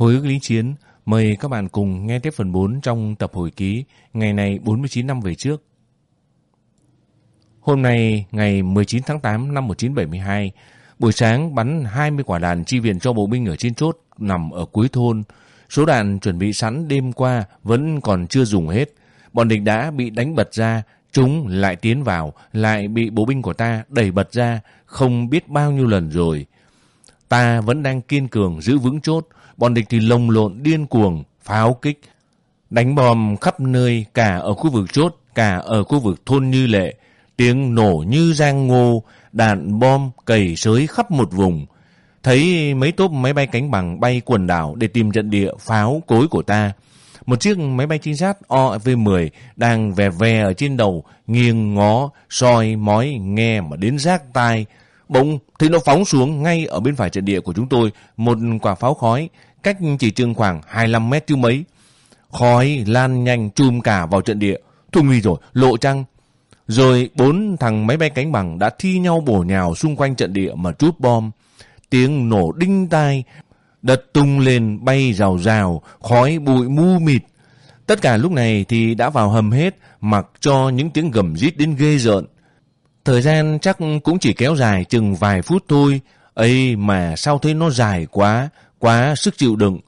Hồi ức lý chiến, mời các bạn cùng nghe tiếp phần 4 trong tập hồi ký ngày này 49 năm về trước. Hôm nay, ngày 19 tháng 8 năm 1972, buổi sáng bắn 20 quả đạn chi viện cho bộ binh ở trên chốt nằm ở cuối thôn. Số đạn chuẩn bị sẵn đêm qua vẫn còn chưa dùng hết. Bọn địch đã bị đánh bật ra, chúng lại tiến vào, lại bị bộ binh của ta đẩy bật ra, không biết bao nhiêu lần rồi. Ta vẫn đang kiên cường giữ vững chốt, bọn địch thì lồng lộn điên cuồng, pháo kích, đánh bom khắp nơi cả ở khu vực chốt, cả ở khu vực thôn Như Lệ, tiếng nổ như giang ngô, đạn bom cầy sới khắp một vùng. Thấy mấy tốp máy bay cánh bằng bay quần đảo để tìm trận địa pháo cối của ta. Một chiếc máy bay trinh sát OV-10 đang vè vè ở trên đầu, nghiêng ngó, soi, mói, nghe mà đến rác tai. Bỗng thì nó phóng xuống ngay ở bên phải trận địa của chúng tôi, một quả pháo khói, cách chỉ chừng khoảng 25 mét chứ mấy. Khói lan nhanh chùm cả vào trận địa. Thôi nguy rồi, lộ trăng. Rồi bốn thằng máy bay cánh bằng đã thi nhau bổ nhào xung quanh trận địa mà trút bom. Tiếng nổ đinh tai, đật tung lên bay rào rào, khói bụi mu mịt. Tất cả lúc này thì đã vào hầm hết, mặc cho những tiếng gầm rít đến ghê rợn. Thời gian chắc cũng chỉ kéo dài chừng vài phút thôi, ấy mà sao thấy nó dài quá, quá sức chịu đựng.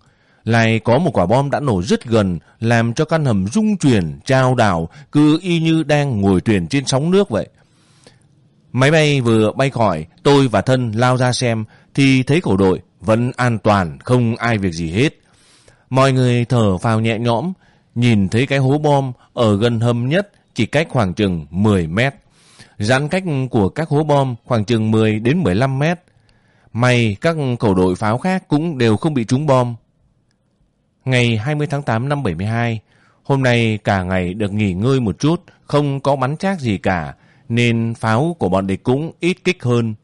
Lại có một quả bom đã nổ rất gần, làm cho căn hầm rung chuyển, trao đảo, cứ y như đang ngồi thuyền trên sóng nước vậy. Máy bay vừa bay khỏi, tôi và thân lao ra xem, thì thấy cổ đội vẫn an toàn, không ai việc gì hết. Mọi người thở phào nhẹ nhõm, nhìn thấy cái hố bom ở gần hầm nhất chỉ cách khoảng chừng 10 mét. Giãn cách của các hố bom khoảng chừng 10 đến 15 mét. May các khẩu đội pháo khác cũng đều không bị trúng bom. Ngày 20 tháng 8 năm 72, hôm nay cả ngày được nghỉ ngơi một chút, không có bắn chác gì cả, nên pháo của bọn địch cũng ít kích hơn.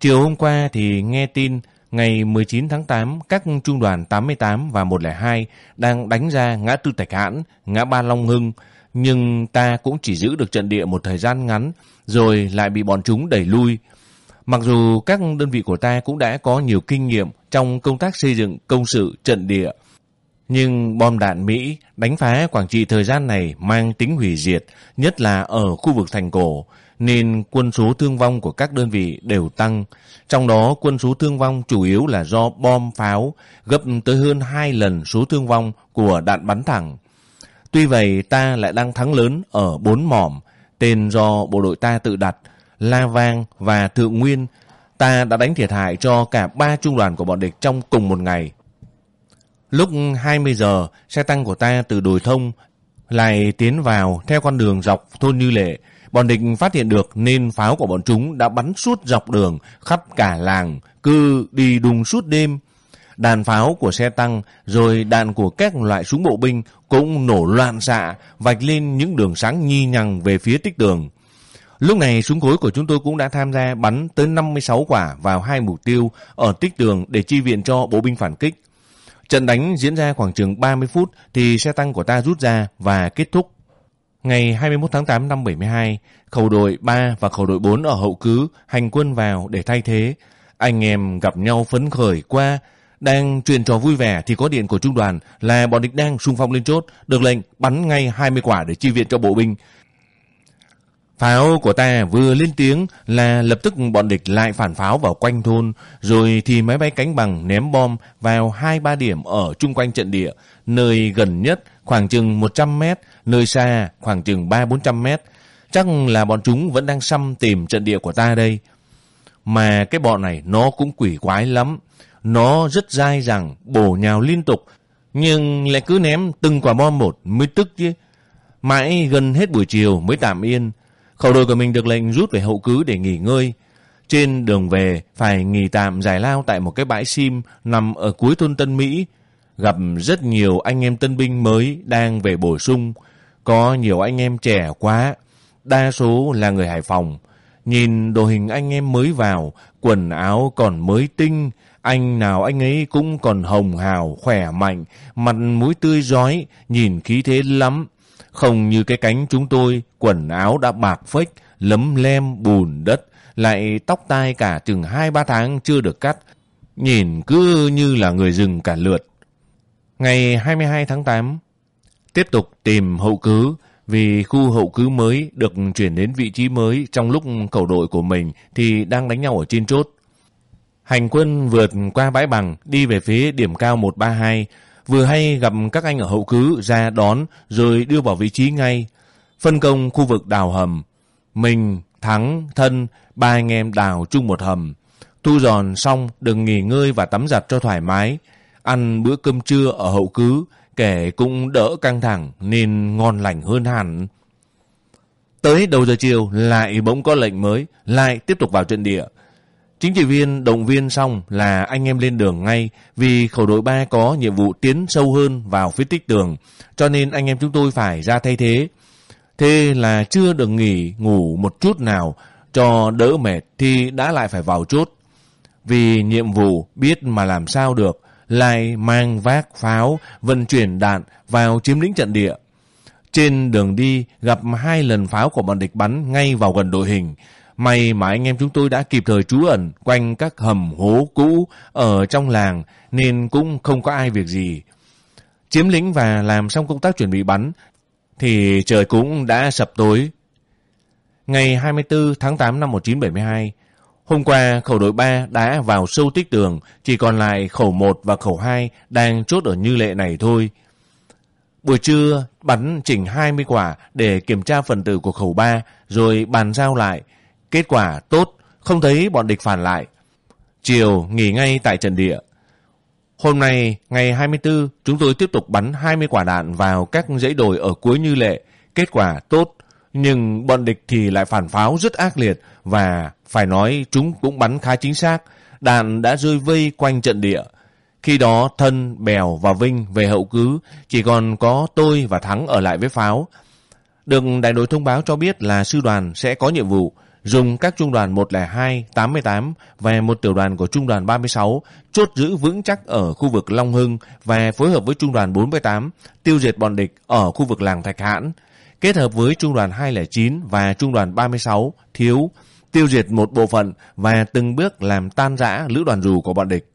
Chiều hôm qua thì nghe tin ngày 19 tháng 8 các trung đoàn 88 và 102 đang đánh ra ngã tư Thạch Hãn, ngã ba Long Hưng, nhưng ta cũng chỉ giữ được trận địa một thời gian ngắn rồi lại bị bọn chúng đẩy lui. Mặc dù các đơn vị của ta cũng đã có nhiều kinh nghiệm trong công tác xây dựng công sự trận địa, nhưng bom đạn Mỹ đánh phá Quảng Trị thời gian này mang tính hủy diệt, nhất là ở khu vực thành cổ, nên quân số thương vong của các đơn vị đều tăng. Trong đó quân số thương vong chủ yếu là do bom pháo, gấp tới hơn 2 lần số thương vong của đạn bắn thẳng. Tuy vậy ta lại đang thắng lớn ở bốn mỏm, tên do bộ đội ta tự đặt, La Vang và Thượng Nguyên. Ta đã đánh thiệt hại cho cả ba trung đoàn của bọn địch trong cùng một ngày. Lúc 20 giờ, xe tăng của ta từ đồi thông lại tiến vào theo con đường dọc thôn Như Lệ. Bọn địch phát hiện được nên pháo của bọn chúng đã bắn suốt dọc đường khắp cả làng, cứ đi đùng suốt đêm. Đàn pháo của xe tăng rồi đạn của các loại súng bộ binh cũng nổ loạn xạ, vạch lên những đường sáng nhi nhằng về phía tích tường. Lúc này súng cối của chúng tôi cũng đã tham gia bắn tới 56 quả vào hai mục tiêu ở tích tường để chi viện cho bộ binh phản kích. Trận đánh diễn ra khoảng chừng 30 phút thì xe tăng của ta rút ra và kết thúc. Ngày 21 tháng 8 năm 72, khẩu đội 3 và khẩu đội 4 ở hậu cứ hành quân vào để thay thế. Anh em gặp nhau phấn khởi qua, đang truyền trò vui vẻ thì có điện của trung đoàn là bọn địch đang xung phong lên chốt, được lệnh bắn ngay 20 quả để chi viện cho bộ binh. Pháo của ta vừa lên tiếng là lập tức bọn địch lại phản pháo vào quanh thôn, rồi thì máy bay cánh bằng ném bom vào hai ba điểm ở chung quanh trận địa, nơi gần nhất khoảng chừng 100 mét, nơi xa khoảng chừng 3-400 mét. Chắc là bọn chúng vẫn đang xăm tìm trận địa của ta đây. Mà cái bọn này nó cũng quỷ quái lắm. Nó rất dai rằng bổ nhào liên tục, nhưng lại cứ ném từng quả bom một mới tức chứ. Mãi gần hết buổi chiều mới tạm yên, Khẩu đội của mình được lệnh rút về hậu cứ để nghỉ ngơi. Trên đường về phải nghỉ tạm giải lao tại một cái bãi sim nằm ở cuối thôn Tân Mỹ. Gặp rất nhiều anh em tân binh mới đang về bổ sung. Có nhiều anh em trẻ quá, đa số là người Hải Phòng. Nhìn đồ hình anh em mới vào, quần áo còn mới tinh, anh nào anh ấy cũng còn hồng hào, khỏe mạnh, mặt mũi tươi rói, nhìn khí thế lắm. Không như cái cánh chúng tôi, quần áo đã bạc phếch, lấm lem, bùn đất, lại tóc tai cả chừng hai ba tháng chưa được cắt. Nhìn cứ như là người rừng cả lượt. Ngày 22 tháng 8, tiếp tục tìm hậu cứ vì khu hậu cứ mới được chuyển đến vị trí mới trong lúc cầu đội của mình thì đang đánh nhau ở trên chốt. Hành quân vượt qua bãi bằng đi về phía điểm cao 132, vừa hay gặp các anh ở hậu cứ ra đón rồi đưa vào vị trí ngay. Phân công khu vực đào hầm. Mình, Thắng, Thân, ba anh em đào chung một hầm. Thu giòn xong đừng nghỉ ngơi và tắm giặt cho thoải mái. Ăn bữa cơm trưa ở hậu cứ, kẻ cũng đỡ căng thẳng nên ngon lành hơn hẳn. Tới đầu giờ chiều lại bỗng có lệnh mới, lại tiếp tục vào trận địa. Chính trị viên động viên xong là anh em lên đường ngay vì khẩu đội 3 có nhiệm vụ tiến sâu hơn vào phía tích tường, cho nên anh em chúng tôi phải ra thay thế. Thế là chưa được nghỉ ngủ một chút nào cho đỡ mệt thì đã lại phải vào chốt. Vì nhiệm vụ biết mà làm sao được, lại mang vác pháo, vận chuyển đạn vào chiếm lĩnh trận địa. Trên đường đi gặp hai lần pháo của bọn địch bắn ngay vào gần đội hình. May mà anh em chúng tôi đã kịp thời trú ẩn quanh các hầm hố cũ ở trong làng nên cũng không có ai việc gì. Chiếm lĩnh và làm xong công tác chuẩn bị bắn thì trời cũng đã sập tối. Ngày 24 tháng 8 năm 1972, hôm qua khẩu đội 3 đã vào sâu tích tường, chỉ còn lại khẩu 1 và khẩu 2 đang chốt ở như lệ này thôi. Buổi trưa bắn chỉnh 20 quả để kiểm tra phần tử của khẩu 3 rồi bàn giao lại. Kết quả tốt, không thấy bọn địch phản lại. Chiều nghỉ ngay tại trận địa. Hôm nay, ngày 24, chúng tôi tiếp tục bắn 20 quả đạn vào các dãy đồi ở cuối như lệ. Kết quả tốt, nhưng bọn địch thì lại phản pháo rất ác liệt và phải nói chúng cũng bắn khá chính xác. Đạn đã rơi vây quanh trận địa. Khi đó Thân, Bèo và Vinh về hậu cứ, chỉ còn có tôi và Thắng ở lại với pháo. đường đại đội thông báo cho biết là sư đoàn sẽ có nhiệm vụ dùng các trung đoàn 102, 88 và một tiểu đoàn của trung đoàn 36 chốt giữ vững chắc ở khu vực Long Hưng và phối hợp với trung đoàn 48 tiêu diệt bọn địch ở khu vực làng Thạch Hãn, kết hợp với trung đoàn 209 và trung đoàn 36 thiếu tiêu diệt một bộ phận và từng bước làm tan rã lữ đoàn dù của bọn địch.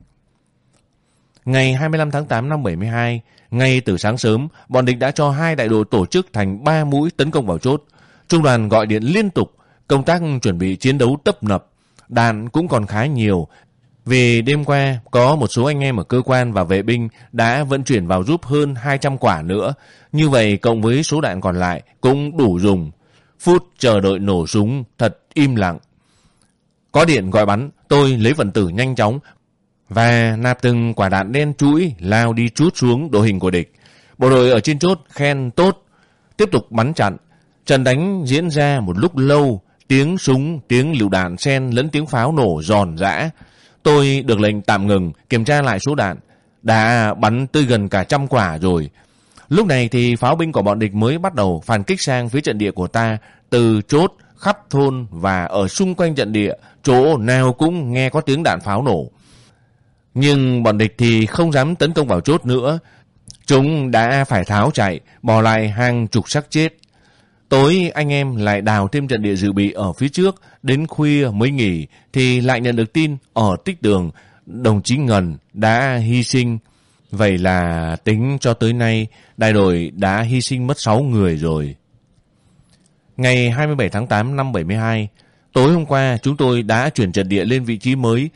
Ngày 25 tháng 8 năm 72, ngay từ sáng sớm, bọn địch đã cho hai đại đội tổ chức thành ba mũi tấn công vào chốt. Trung đoàn gọi điện liên tục Công tác chuẩn bị chiến đấu tấp nập, đạn cũng còn khá nhiều. Vì đêm qua có một số anh em ở cơ quan và vệ binh đã vận chuyển vào giúp hơn 200 quả nữa. Như vậy cộng với số đạn còn lại cũng đủ dùng. Phút chờ đợi nổ súng thật im lặng. Có điện gọi bắn, tôi lấy phần tử nhanh chóng và nạp từng quả đạn đen chuỗi lao đi trút xuống đội hình của địch. Bộ đội ở trên chốt khen tốt, tiếp tục bắn chặn. Trận đánh diễn ra một lúc lâu, Tiếng súng, tiếng lựu đạn xen lẫn tiếng pháo nổ giòn giã. Tôi được lệnh tạm ngừng, kiểm tra lại số đạn. Đã bắn tới gần cả trăm quả rồi. Lúc này thì pháo binh của bọn địch mới bắt đầu phản kích sang phía trận địa của ta từ chốt, khắp thôn và ở xung quanh trận địa, chỗ nào cũng nghe có tiếng đạn pháo nổ. Nhưng bọn địch thì không dám tấn công vào chốt nữa. Chúng đã phải tháo chạy, bỏ lại hàng chục xác chết. Tối anh em lại đào thêm trận địa dự bị ở phía trước, đến khuya mới nghỉ thì lại nhận được tin ở tích đường đồng chí Ngân đã hy sinh. Vậy là tính cho tới nay đại đội đã hy sinh mất 6 người rồi. Ngày 27 tháng 8 năm 72, tối hôm qua chúng tôi đã chuyển trận địa lên vị trí mới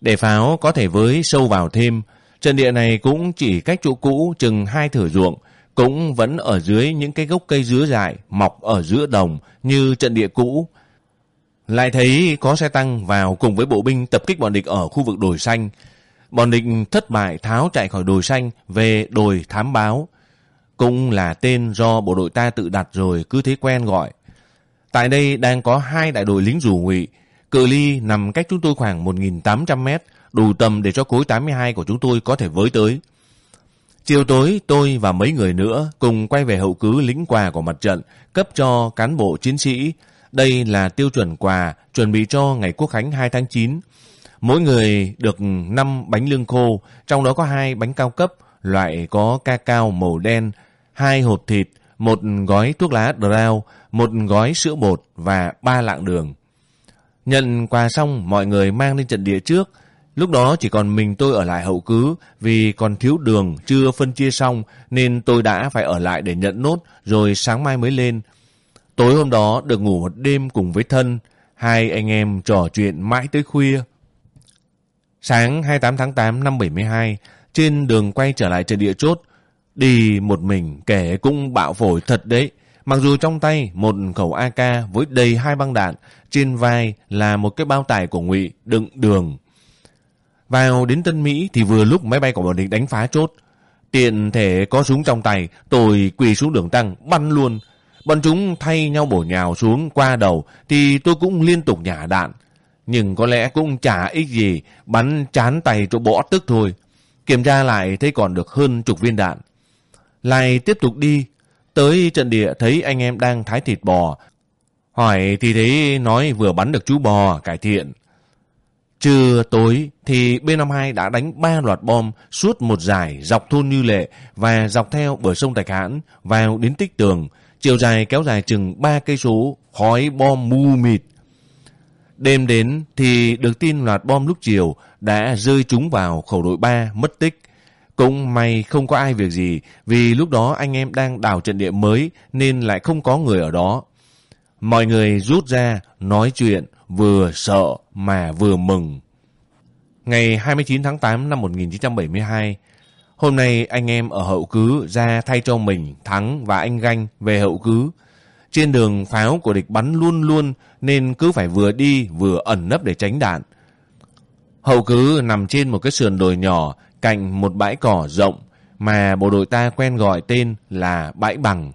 để pháo có thể với sâu vào thêm. Trận địa này cũng chỉ cách chỗ cũ chừng hai thửa ruộng, cũng vẫn ở dưới những cái gốc cây dứa dại mọc ở giữa đồng như trận địa cũ. Lại thấy có xe tăng vào cùng với bộ binh tập kích bọn địch ở khu vực đồi xanh. Bọn địch thất bại tháo chạy khỏi đồi xanh về đồi thám báo. Cũng là tên do bộ đội ta tự đặt rồi cứ thế quen gọi. Tại đây đang có hai đại đội lính rủ ngụy. Cự ly nằm cách chúng tôi khoảng 1.800 mét, đủ tầm để cho cối 82 của chúng tôi có thể với tới. Chiều tối tôi và mấy người nữa cùng quay về hậu cứ lính quà của mặt trận cấp cho cán bộ chiến sĩ. Đây là tiêu chuẩn quà chuẩn bị cho ngày quốc khánh 2 tháng 9. Mỗi người được 5 bánh lương khô, trong đó có hai bánh cao cấp, loại có ca cao màu đen, hai hộp thịt, một gói thuốc lá Drow, một gói sữa bột và ba lạng đường. Nhận quà xong mọi người mang lên trận địa trước, Lúc đó chỉ còn mình tôi ở lại hậu cứ vì còn thiếu đường chưa phân chia xong nên tôi đã phải ở lại để nhận nốt rồi sáng mai mới lên. Tối hôm đó được ngủ một đêm cùng với thân, hai anh em trò chuyện mãi tới khuya. Sáng 28 tháng 8 năm 72, trên đường quay trở lại trận địa chốt, đi một mình kẻ cũng bạo phổi thật đấy. Mặc dù trong tay một khẩu AK với đầy hai băng đạn, trên vai là một cái bao tải của ngụy đựng đường. Vào đến Tân Mỹ thì vừa lúc máy bay của bọn địch đánh phá chốt. Tiện thể có súng trong tay, tôi quỳ xuống đường tăng, bắn luôn. Bọn chúng thay nhau bổ nhào xuống qua đầu thì tôi cũng liên tục nhả đạn. Nhưng có lẽ cũng chả ích gì, bắn chán tay chỗ bỏ tức thôi. Kiểm tra lại thấy còn được hơn chục viên đạn. Lại tiếp tục đi, tới trận địa thấy anh em đang thái thịt bò. Hỏi thì thấy nói vừa bắn được chú bò, cải thiện. Trưa tối thì B-52 đã đánh ba loạt bom suốt một giải dọc thôn Như Lệ và dọc theo bờ sông Thạch Hãn vào đến tích tường, chiều dài kéo dài chừng 3 cây số, khói bom mù mịt. Đêm đến thì được tin loạt bom lúc chiều đã rơi trúng vào khẩu đội 3 mất tích. Cũng may không có ai việc gì vì lúc đó anh em đang đào trận địa mới nên lại không có người ở đó. Mọi người rút ra nói chuyện vừa sợ mà vừa mừng. Ngày 29 tháng 8 năm 1972, hôm nay anh em ở hậu cứ ra thay cho mình Thắng và anh Ganh về hậu cứ. Trên đường pháo của địch bắn luôn luôn nên cứ phải vừa đi vừa ẩn nấp để tránh đạn. Hậu cứ nằm trên một cái sườn đồi nhỏ cạnh một bãi cỏ rộng mà bộ đội ta quen gọi tên là bãi bằng.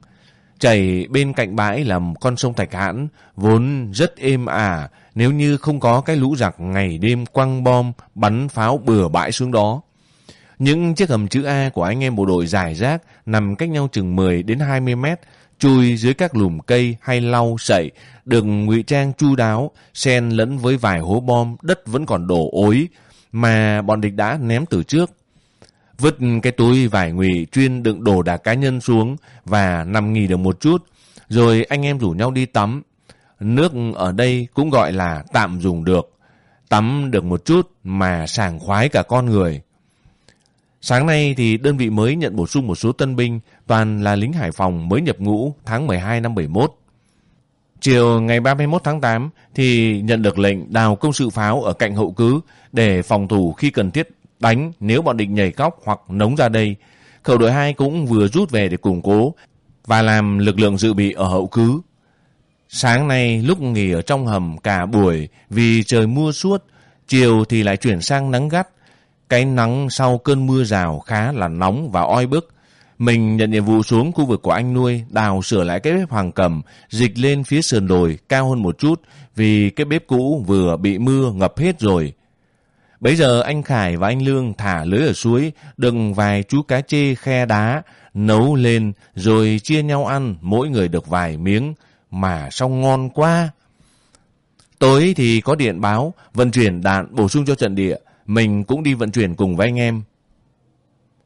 Chảy bên cạnh bãi là con sông Thạch Hãn, vốn rất êm ả nếu như không có cái lũ giặc ngày đêm quăng bom, bắn pháo bừa bãi xuống đó. Những chiếc hầm chữ A của anh em bộ đội dài rác nằm cách nhau chừng 10 đến 20 mét, chui dưới các lùm cây hay lau sậy, được ngụy trang chu đáo, xen lẫn với vài hố bom, đất vẫn còn đổ ối, mà bọn địch đã ném từ trước. Vứt cái túi vải ngụy chuyên đựng đồ đạc cá nhân xuống và nằm nghỉ được một chút, rồi anh em rủ nhau đi tắm. Nước ở đây cũng gọi là tạm dùng được. Tắm được một chút mà sảng khoái cả con người. Sáng nay thì đơn vị mới nhận bổ sung một số tân binh, toàn là lính Hải Phòng mới nhập ngũ tháng 12 năm 71. Chiều ngày 31 tháng 8 thì nhận được lệnh đào công sự pháo ở cạnh hậu cứ để phòng thủ khi cần thiết đánh nếu bọn địch nhảy cóc hoặc nống ra đây. Khẩu đội 2 cũng vừa rút về để củng cố và làm lực lượng dự bị ở hậu cứ. Sáng nay lúc nghỉ ở trong hầm cả buổi vì trời mưa suốt, chiều thì lại chuyển sang nắng gắt. Cái nắng sau cơn mưa rào khá là nóng và oi bức. Mình nhận nhiệm vụ xuống khu vực của anh nuôi, đào sửa lại cái bếp hoàng cầm, dịch lên phía sườn đồi cao hơn một chút vì cái bếp cũ vừa bị mưa ngập hết rồi. Bây giờ anh Khải và anh Lương thả lưới ở suối, đựng vài chú cá chê khe đá, nấu lên rồi chia nhau ăn, mỗi người được vài miếng, mà sao ngon quá. Tối thì có điện báo, vận chuyển đạn bổ sung cho trận địa, mình cũng đi vận chuyển cùng với anh em.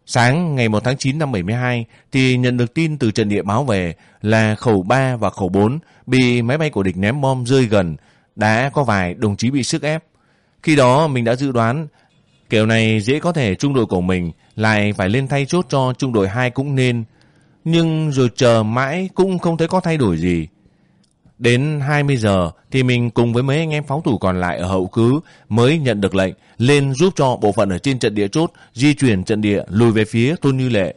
Sáng ngày 1 tháng 9 năm 72 thì nhận được tin từ trận địa báo về là khẩu 3 và khẩu 4 bị máy bay của địch ném bom rơi gần, đã có vài đồng chí bị sức ép. Khi đó mình đã dự đoán kiểu này dễ có thể trung đội của mình lại phải lên thay chốt cho trung đội 2 cũng nên. Nhưng rồi chờ mãi cũng không thấy có thay đổi gì. Đến 20 giờ thì mình cùng với mấy anh em pháo thủ còn lại ở hậu cứ mới nhận được lệnh lên giúp cho bộ phận ở trên trận địa chốt di chuyển trận địa lùi về phía thôn Như Lệ.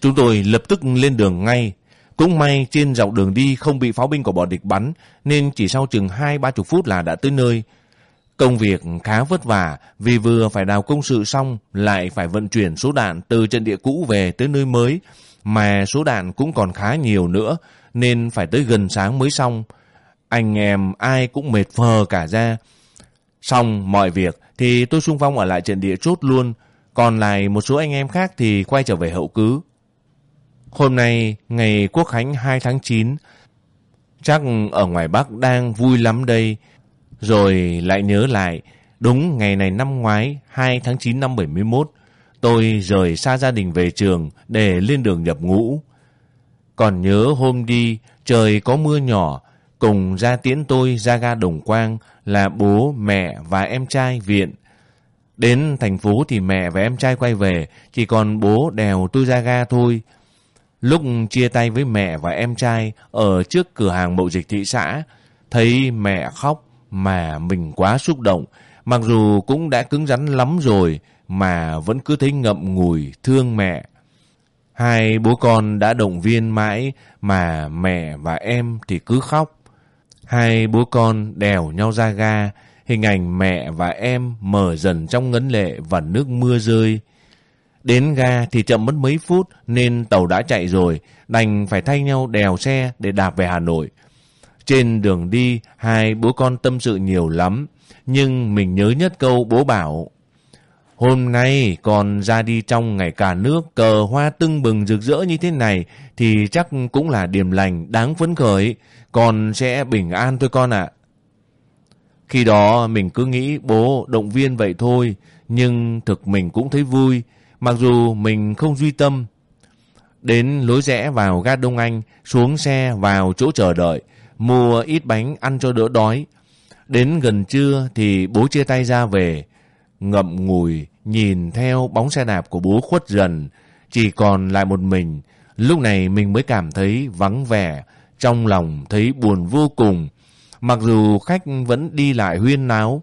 Chúng tôi lập tức lên đường ngay. Cũng may trên dọc đường đi không bị pháo binh của bọn địch bắn, nên chỉ sau chừng 2-30 phút là đã tới nơi. Công việc khá vất vả, vì vừa phải đào công sự xong, lại phải vận chuyển số đạn từ trận địa cũ về tới nơi mới mà số đạn cũng còn khá nhiều nữa, nên phải tới gần sáng mới xong. Anh em ai cũng mệt phờ cả ra. Xong mọi việc thì tôi xung phong ở lại trận địa chốt luôn. Còn lại một số anh em khác thì quay trở về hậu cứ. Hôm nay ngày Quốc Khánh 2 tháng 9. Chắc ở ngoài Bắc đang vui lắm đây. Rồi lại nhớ lại, đúng ngày này năm ngoái 2 tháng 9 năm 71, tôi rời xa gia đình về trường để lên đường nhập ngũ. Còn nhớ hôm đi, trời có mưa nhỏ, cùng ra tiễn tôi ra ga Đồng Quang là bố, mẹ và em trai viện. Đến thành phố thì mẹ và em trai quay về, chỉ còn bố đèo tôi ra ga thôi. Lúc chia tay với mẹ và em trai ở trước cửa hàng mậu dịch thị xã, thấy mẹ khóc mà mình quá xúc động, mặc dù cũng đã cứng rắn lắm rồi mà vẫn cứ thấy ngậm ngùi thương mẹ. Hai bố con đã động viên mãi mà mẹ và em thì cứ khóc. Hai bố con đèo nhau ra ga, hình ảnh mẹ và em mở dần trong ngấn lệ và nước mưa rơi. Đến ga thì chậm mất mấy phút nên tàu đã chạy rồi, đành phải thay nhau đèo xe để đạp về Hà Nội. Trên đường đi, hai bố con tâm sự nhiều lắm, nhưng mình nhớ nhất câu bố bảo Hôm nay còn ra đi trong ngày cả nước cờ hoa tưng bừng rực rỡ như thế này thì chắc cũng là điểm lành đáng phấn khởi, còn sẽ bình an thôi con ạ. Khi đó mình cứ nghĩ bố động viên vậy thôi, nhưng thực mình cũng thấy vui, mặc dù mình không duy tâm. Đến lối rẽ vào ga Đông Anh, xuống xe vào chỗ chờ đợi, mua ít bánh ăn cho đỡ đói. Đến gần trưa thì bố chia tay ra về, ngậm ngùi nhìn theo bóng xe đạp của bố khuất dần, chỉ còn lại một mình. Lúc này mình mới cảm thấy vắng vẻ, trong lòng thấy buồn vô cùng. Mặc dù khách vẫn đi lại huyên náo,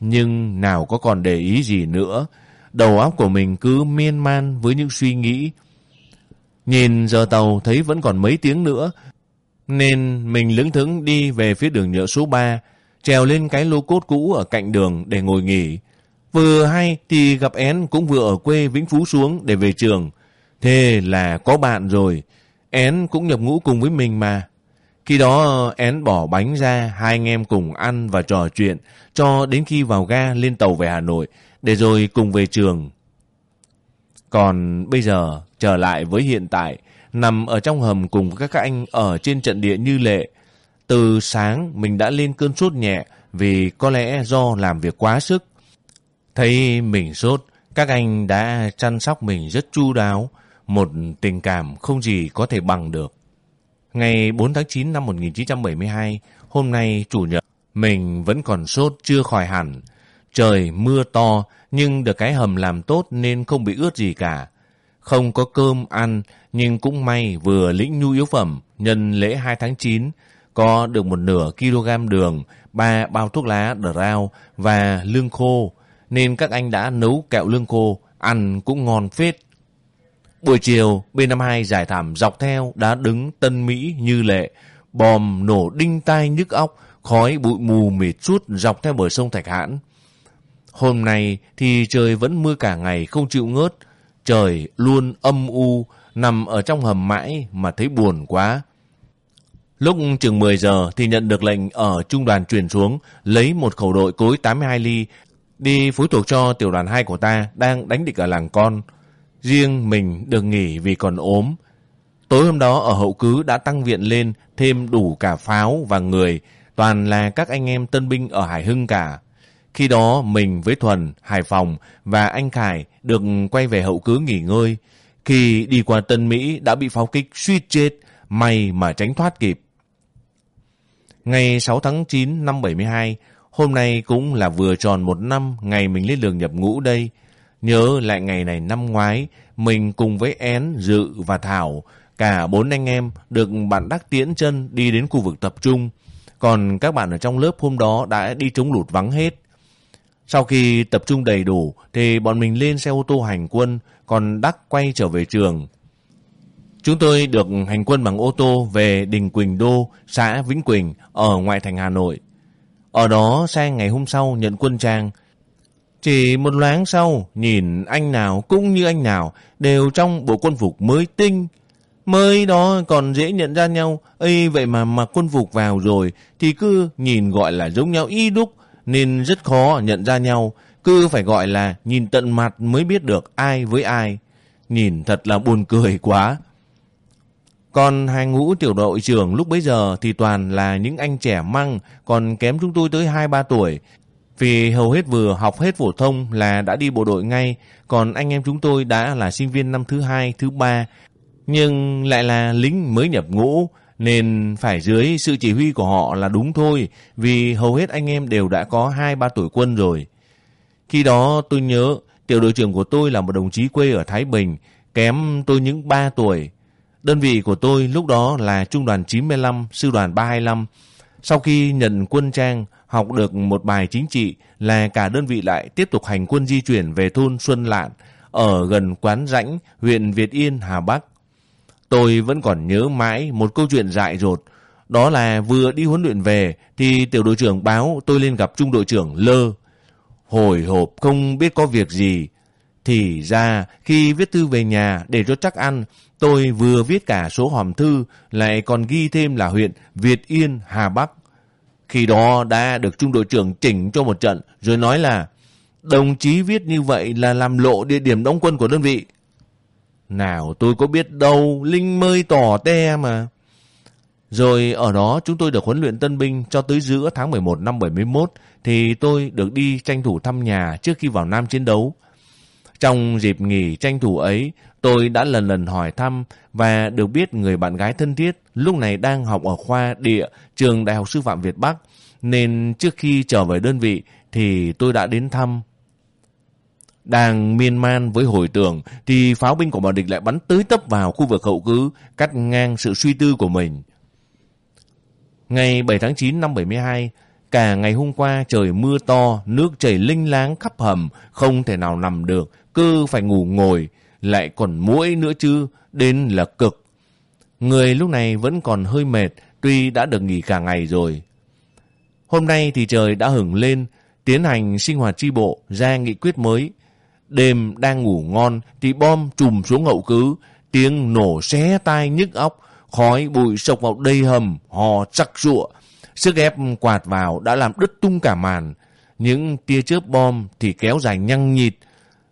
nhưng nào có còn để ý gì nữa. Đầu óc của mình cứ miên man với những suy nghĩ. Nhìn giờ tàu thấy vẫn còn mấy tiếng nữa, nên mình lững thững đi về phía đường nhựa số 3, trèo lên cái lô cốt cũ ở cạnh đường để ngồi nghỉ. Vừa hay thì gặp én cũng vừa ở quê Vĩnh Phú xuống để về trường. Thế là có bạn rồi. Én cũng nhập ngũ cùng với mình mà. Khi đó én bỏ bánh ra, hai anh em cùng ăn và trò chuyện cho đến khi vào ga lên tàu về Hà Nội để rồi cùng về trường. Còn bây giờ trở lại với hiện tại, nằm ở trong hầm cùng với các anh ở trên trận địa như lệ. Từ sáng mình đã lên cơn sốt nhẹ vì có lẽ do làm việc quá sức. Thấy mình sốt, các anh đã chăm sóc mình rất chu đáo, một tình cảm không gì có thể bằng được. Ngày 4 tháng 9 năm 1972, hôm nay chủ nhật, mình vẫn còn sốt chưa khỏi hẳn. Trời mưa to nhưng được cái hầm làm tốt nên không bị ướt gì cả. Không có cơm ăn nhưng cũng may vừa lĩnh nhu yếu phẩm nhân lễ 2 tháng 9 có được một nửa kg đường, ba bao thuốc lá đờ rau và lương khô nên các anh đã nấu kẹo lương khô, ăn cũng ngon phết. Buổi chiều, B52 giải thảm dọc theo đã đứng tân Mỹ như lệ, bom nổ đinh tai nhức óc, khói bụi mù mịt suốt dọc theo bờ sông Thạch Hãn. Hôm nay thì trời vẫn mưa cả ngày không chịu ngớt, trời luôn âm u, nằm ở trong hầm mãi mà thấy buồn quá. Lúc chừng 10 giờ thì nhận được lệnh ở trung đoàn truyền xuống lấy một khẩu đội cối 82 ly đi phối thuộc cho tiểu đoàn 2 của ta đang đánh địch ở làng con. Riêng mình được nghỉ vì còn ốm. Tối hôm đó ở hậu cứ đã tăng viện lên thêm đủ cả pháo và người, toàn là các anh em tân binh ở Hải Hưng cả. Khi đó mình với Thuần, Hải Phòng và anh Khải được quay về hậu cứ nghỉ ngơi. Khi đi qua Tân Mỹ đã bị pháo kích suy chết, may mà tránh thoát kịp. Ngày 6 tháng 9 năm 72, Hôm nay cũng là vừa tròn một năm ngày mình lên đường nhập ngũ đây. Nhớ lại ngày này năm ngoái, mình cùng với Én, Dự và Thảo, cả bốn anh em được bạn Đắc tiễn chân đi đến khu vực tập trung. Còn các bạn ở trong lớp hôm đó đã đi chống lụt vắng hết. Sau khi tập trung đầy đủ thì bọn mình lên xe ô tô hành quân, còn Đắc quay trở về trường. Chúng tôi được hành quân bằng ô tô về Đình Quỳnh Đô, xã Vĩnh Quỳnh ở ngoại thành Hà Nội. Ở đó sang ngày hôm sau nhận quân trang. Chỉ một loáng sau, nhìn anh nào cũng như anh nào, đều trong bộ quân phục mới tinh. Mới đó còn dễ nhận ra nhau, ấy vậy mà mặc quân phục vào rồi, thì cứ nhìn gọi là giống nhau y đúc, nên rất khó nhận ra nhau. Cứ phải gọi là nhìn tận mặt mới biết được ai với ai. Nhìn thật là buồn cười quá. Còn hàng ngũ tiểu đội trưởng lúc bấy giờ thì toàn là những anh trẻ măng, còn kém chúng tôi tới 2-3 tuổi. Vì hầu hết vừa học hết phổ thông là đã đi bộ đội ngay, còn anh em chúng tôi đã là sinh viên năm thứ hai, thứ ba, nhưng lại là lính mới nhập ngũ, nên phải dưới sự chỉ huy của họ là đúng thôi, vì hầu hết anh em đều đã có 2-3 tuổi quân rồi. Khi đó tôi nhớ tiểu đội trưởng của tôi là một đồng chí quê ở Thái Bình, kém tôi những 3 tuổi. Đơn vị của tôi lúc đó là Trung đoàn 95, Sư đoàn 325. Sau khi nhận quân trang, học được một bài chính trị là cả đơn vị lại tiếp tục hành quân di chuyển về thôn Xuân Lạn ở gần Quán Rãnh, huyện Việt Yên, Hà Bắc. Tôi vẫn còn nhớ mãi một câu chuyện dại dột. Đó là vừa đi huấn luyện về thì tiểu đội trưởng báo tôi lên gặp trung đội trưởng Lơ. Hồi hộp không biết có việc gì. Thì ra khi viết thư về nhà để cho chắc ăn, tôi vừa viết cả số hòm thư lại còn ghi thêm là huyện Việt Yên, Hà Bắc. Khi đó đã được trung đội trưởng chỉnh cho một trận rồi nói là đồng chí viết như vậy là làm lộ địa điểm đóng quân của đơn vị. Nào tôi có biết đâu, Linh mơi tỏ te mà. Rồi ở đó chúng tôi được huấn luyện tân binh cho tới giữa tháng 11 năm 71 thì tôi được đi tranh thủ thăm nhà trước khi vào Nam chiến đấu. Trong dịp nghỉ tranh thủ ấy, tôi đã lần lần hỏi thăm và được biết người bạn gái thân thiết lúc này đang học ở khoa địa trường Đại học Sư phạm Việt Bắc, nên trước khi trở về đơn vị thì tôi đã đến thăm. Đang miên man với hồi tưởng thì pháo binh của bọn địch lại bắn tới tấp vào khu vực hậu cứ, cắt ngang sự suy tư của mình. Ngày 7 tháng 9 năm 72, cả ngày hôm qua trời mưa to, nước chảy linh láng khắp hầm, không thể nào nằm được, cứ phải ngủ ngồi, lại còn mũi nữa chứ, đến là cực. Người lúc này vẫn còn hơi mệt, tuy đã được nghỉ cả ngày rồi. Hôm nay thì trời đã hửng lên, tiến hành sinh hoạt tri bộ ra nghị quyết mới. Đêm đang ngủ ngon thì bom trùm xuống hậu cứ, tiếng nổ xé tai nhức óc, khói bụi sộc vào đầy hầm, hò chắc rụa. Sức ép quạt vào đã làm đứt tung cả màn. Những tia chớp bom thì kéo dài nhăng nhịt.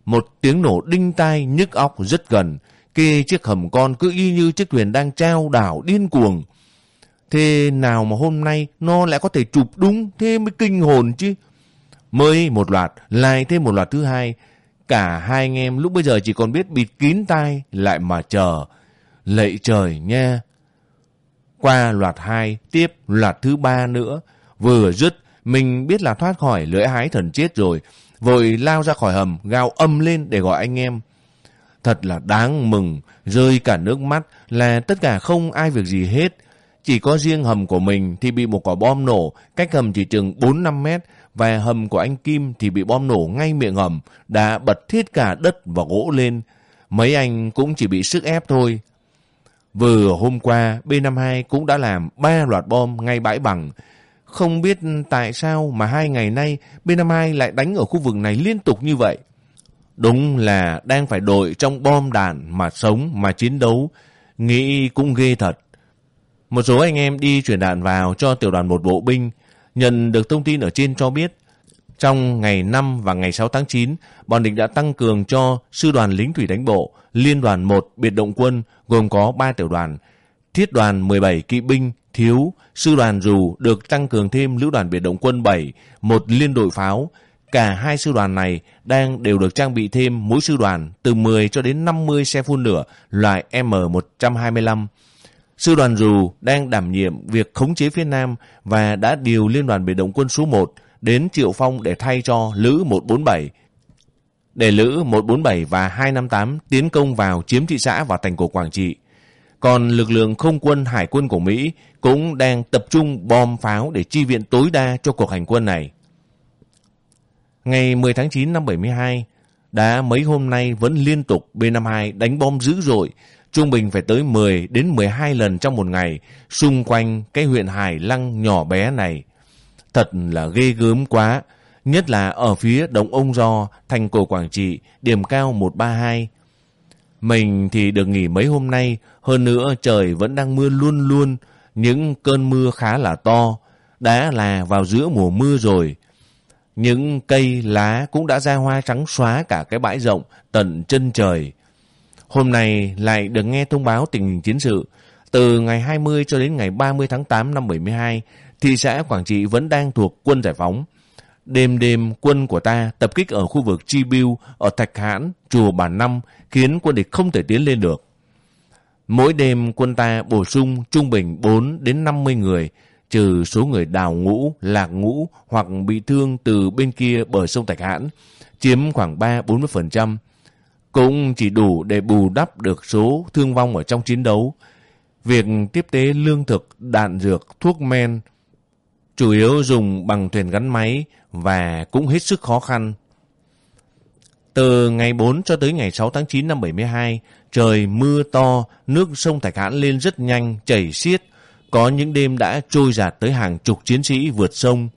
Một tiếng nổ đinh tai nhức óc rất gần. Kê chiếc hầm con cứ y như chiếc thuyền đang trao đảo điên cuồng. Thế nào mà hôm nay nó lại có thể chụp đúng thế mới kinh hồn chứ. Mới một loạt, lại thêm một loạt thứ hai. Cả hai anh em lúc bây giờ chỉ còn biết bịt kín tai lại mà chờ. Lạy trời nha. Qua loạt hai, tiếp loạt thứ ba nữa. Vừa dứt, mình biết là thoát khỏi lưỡi hái thần chết rồi. Vội lao ra khỏi hầm, gào âm lên để gọi anh em. Thật là đáng mừng, rơi cả nước mắt là tất cả không ai việc gì hết. Chỉ có riêng hầm của mình thì bị một quả bom nổ, cách hầm chỉ chừng 4-5 mét, và hầm của anh Kim thì bị bom nổ ngay miệng hầm, đã bật thiết cả đất và gỗ lên. Mấy anh cũng chỉ bị sức ép thôi. Vừa hôm qua, B-52 cũng đã làm ba loạt bom ngay bãi bằng. Không biết tại sao mà hai ngày nay B-52 lại đánh ở khu vực này liên tục như vậy. Đúng là đang phải đội trong bom đạn mà sống mà chiến đấu. Nghĩ cũng ghê thật. Một số anh em đi chuyển đạn vào cho tiểu đoàn một bộ binh. Nhận được thông tin ở trên cho biết trong ngày 5 và ngày 6 tháng 9, bọn địch đã tăng cường cho Sư đoàn lính thủy đánh bộ, Liên đoàn 1 biệt động quân gồm có 3 tiểu đoàn, Thiết đoàn 17 kỵ binh thiếu, Sư đoàn dù được tăng cường thêm Lữ đoàn biệt động quân 7, một liên đội pháo. Cả hai sư đoàn này đang đều được trang bị thêm mỗi sư đoàn từ 10 cho đến 50 xe phun lửa loại M125. Sư đoàn dù đang đảm nhiệm việc khống chế phía Nam và đã điều Liên đoàn biệt động quân số 1 đến Triệu Phong để thay cho Lữ 147. Để Lữ 147 và 258 tiến công vào chiếm thị xã và thành cổ Quảng Trị. Còn lực lượng không quân hải quân của Mỹ cũng đang tập trung bom pháo để chi viện tối đa cho cuộc hành quân này. Ngày 10 tháng 9 năm 72, đã mấy hôm nay vẫn liên tục B-52 đánh bom dữ dội, trung bình phải tới 10 đến 12 lần trong một ngày, xung quanh cái huyện Hải Lăng nhỏ bé này. Thật là ghê gớm quá, nhất là ở phía Đông Ông Do, thành cổ Quảng Trị, điểm cao 132. Mình thì được nghỉ mấy hôm nay, hơn nữa trời vẫn đang mưa luôn luôn, những cơn mưa khá là to, đã là vào giữa mùa mưa rồi. Những cây lá cũng đã ra hoa trắng xóa cả cái bãi rộng tận chân trời. Hôm nay lại được nghe thông báo tình hình chiến sự. Từ ngày 20 cho đến ngày 30 tháng 8 năm 72, thị xã Quảng Trị vẫn đang thuộc quân giải phóng. Đêm đêm quân của ta tập kích ở khu vực Chi Biêu, ở Thạch Hãn, chùa Bản Năm khiến quân địch không thể tiến lên được. Mỗi đêm quân ta bổ sung trung bình 4 đến 50 người, trừ số người đào ngũ, lạc ngũ hoặc bị thương từ bên kia bờ sông Thạch Hãn. chiếm khoảng 3-40%, cũng chỉ đủ để bù đắp được số thương vong ở trong chiến đấu. Việc tiếp tế lương thực, đạn dược, thuốc men chủ yếu dùng bằng thuyền gắn máy và cũng hết sức khó khăn. Từ ngày 4 cho tới ngày 6 tháng 9 năm 72, trời mưa to, nước sông Thạch Hãn lên rất nhanh, chảy xiết. Có những đêm đã trôi giạt tới hàng chục chiến sĩ vượt sông.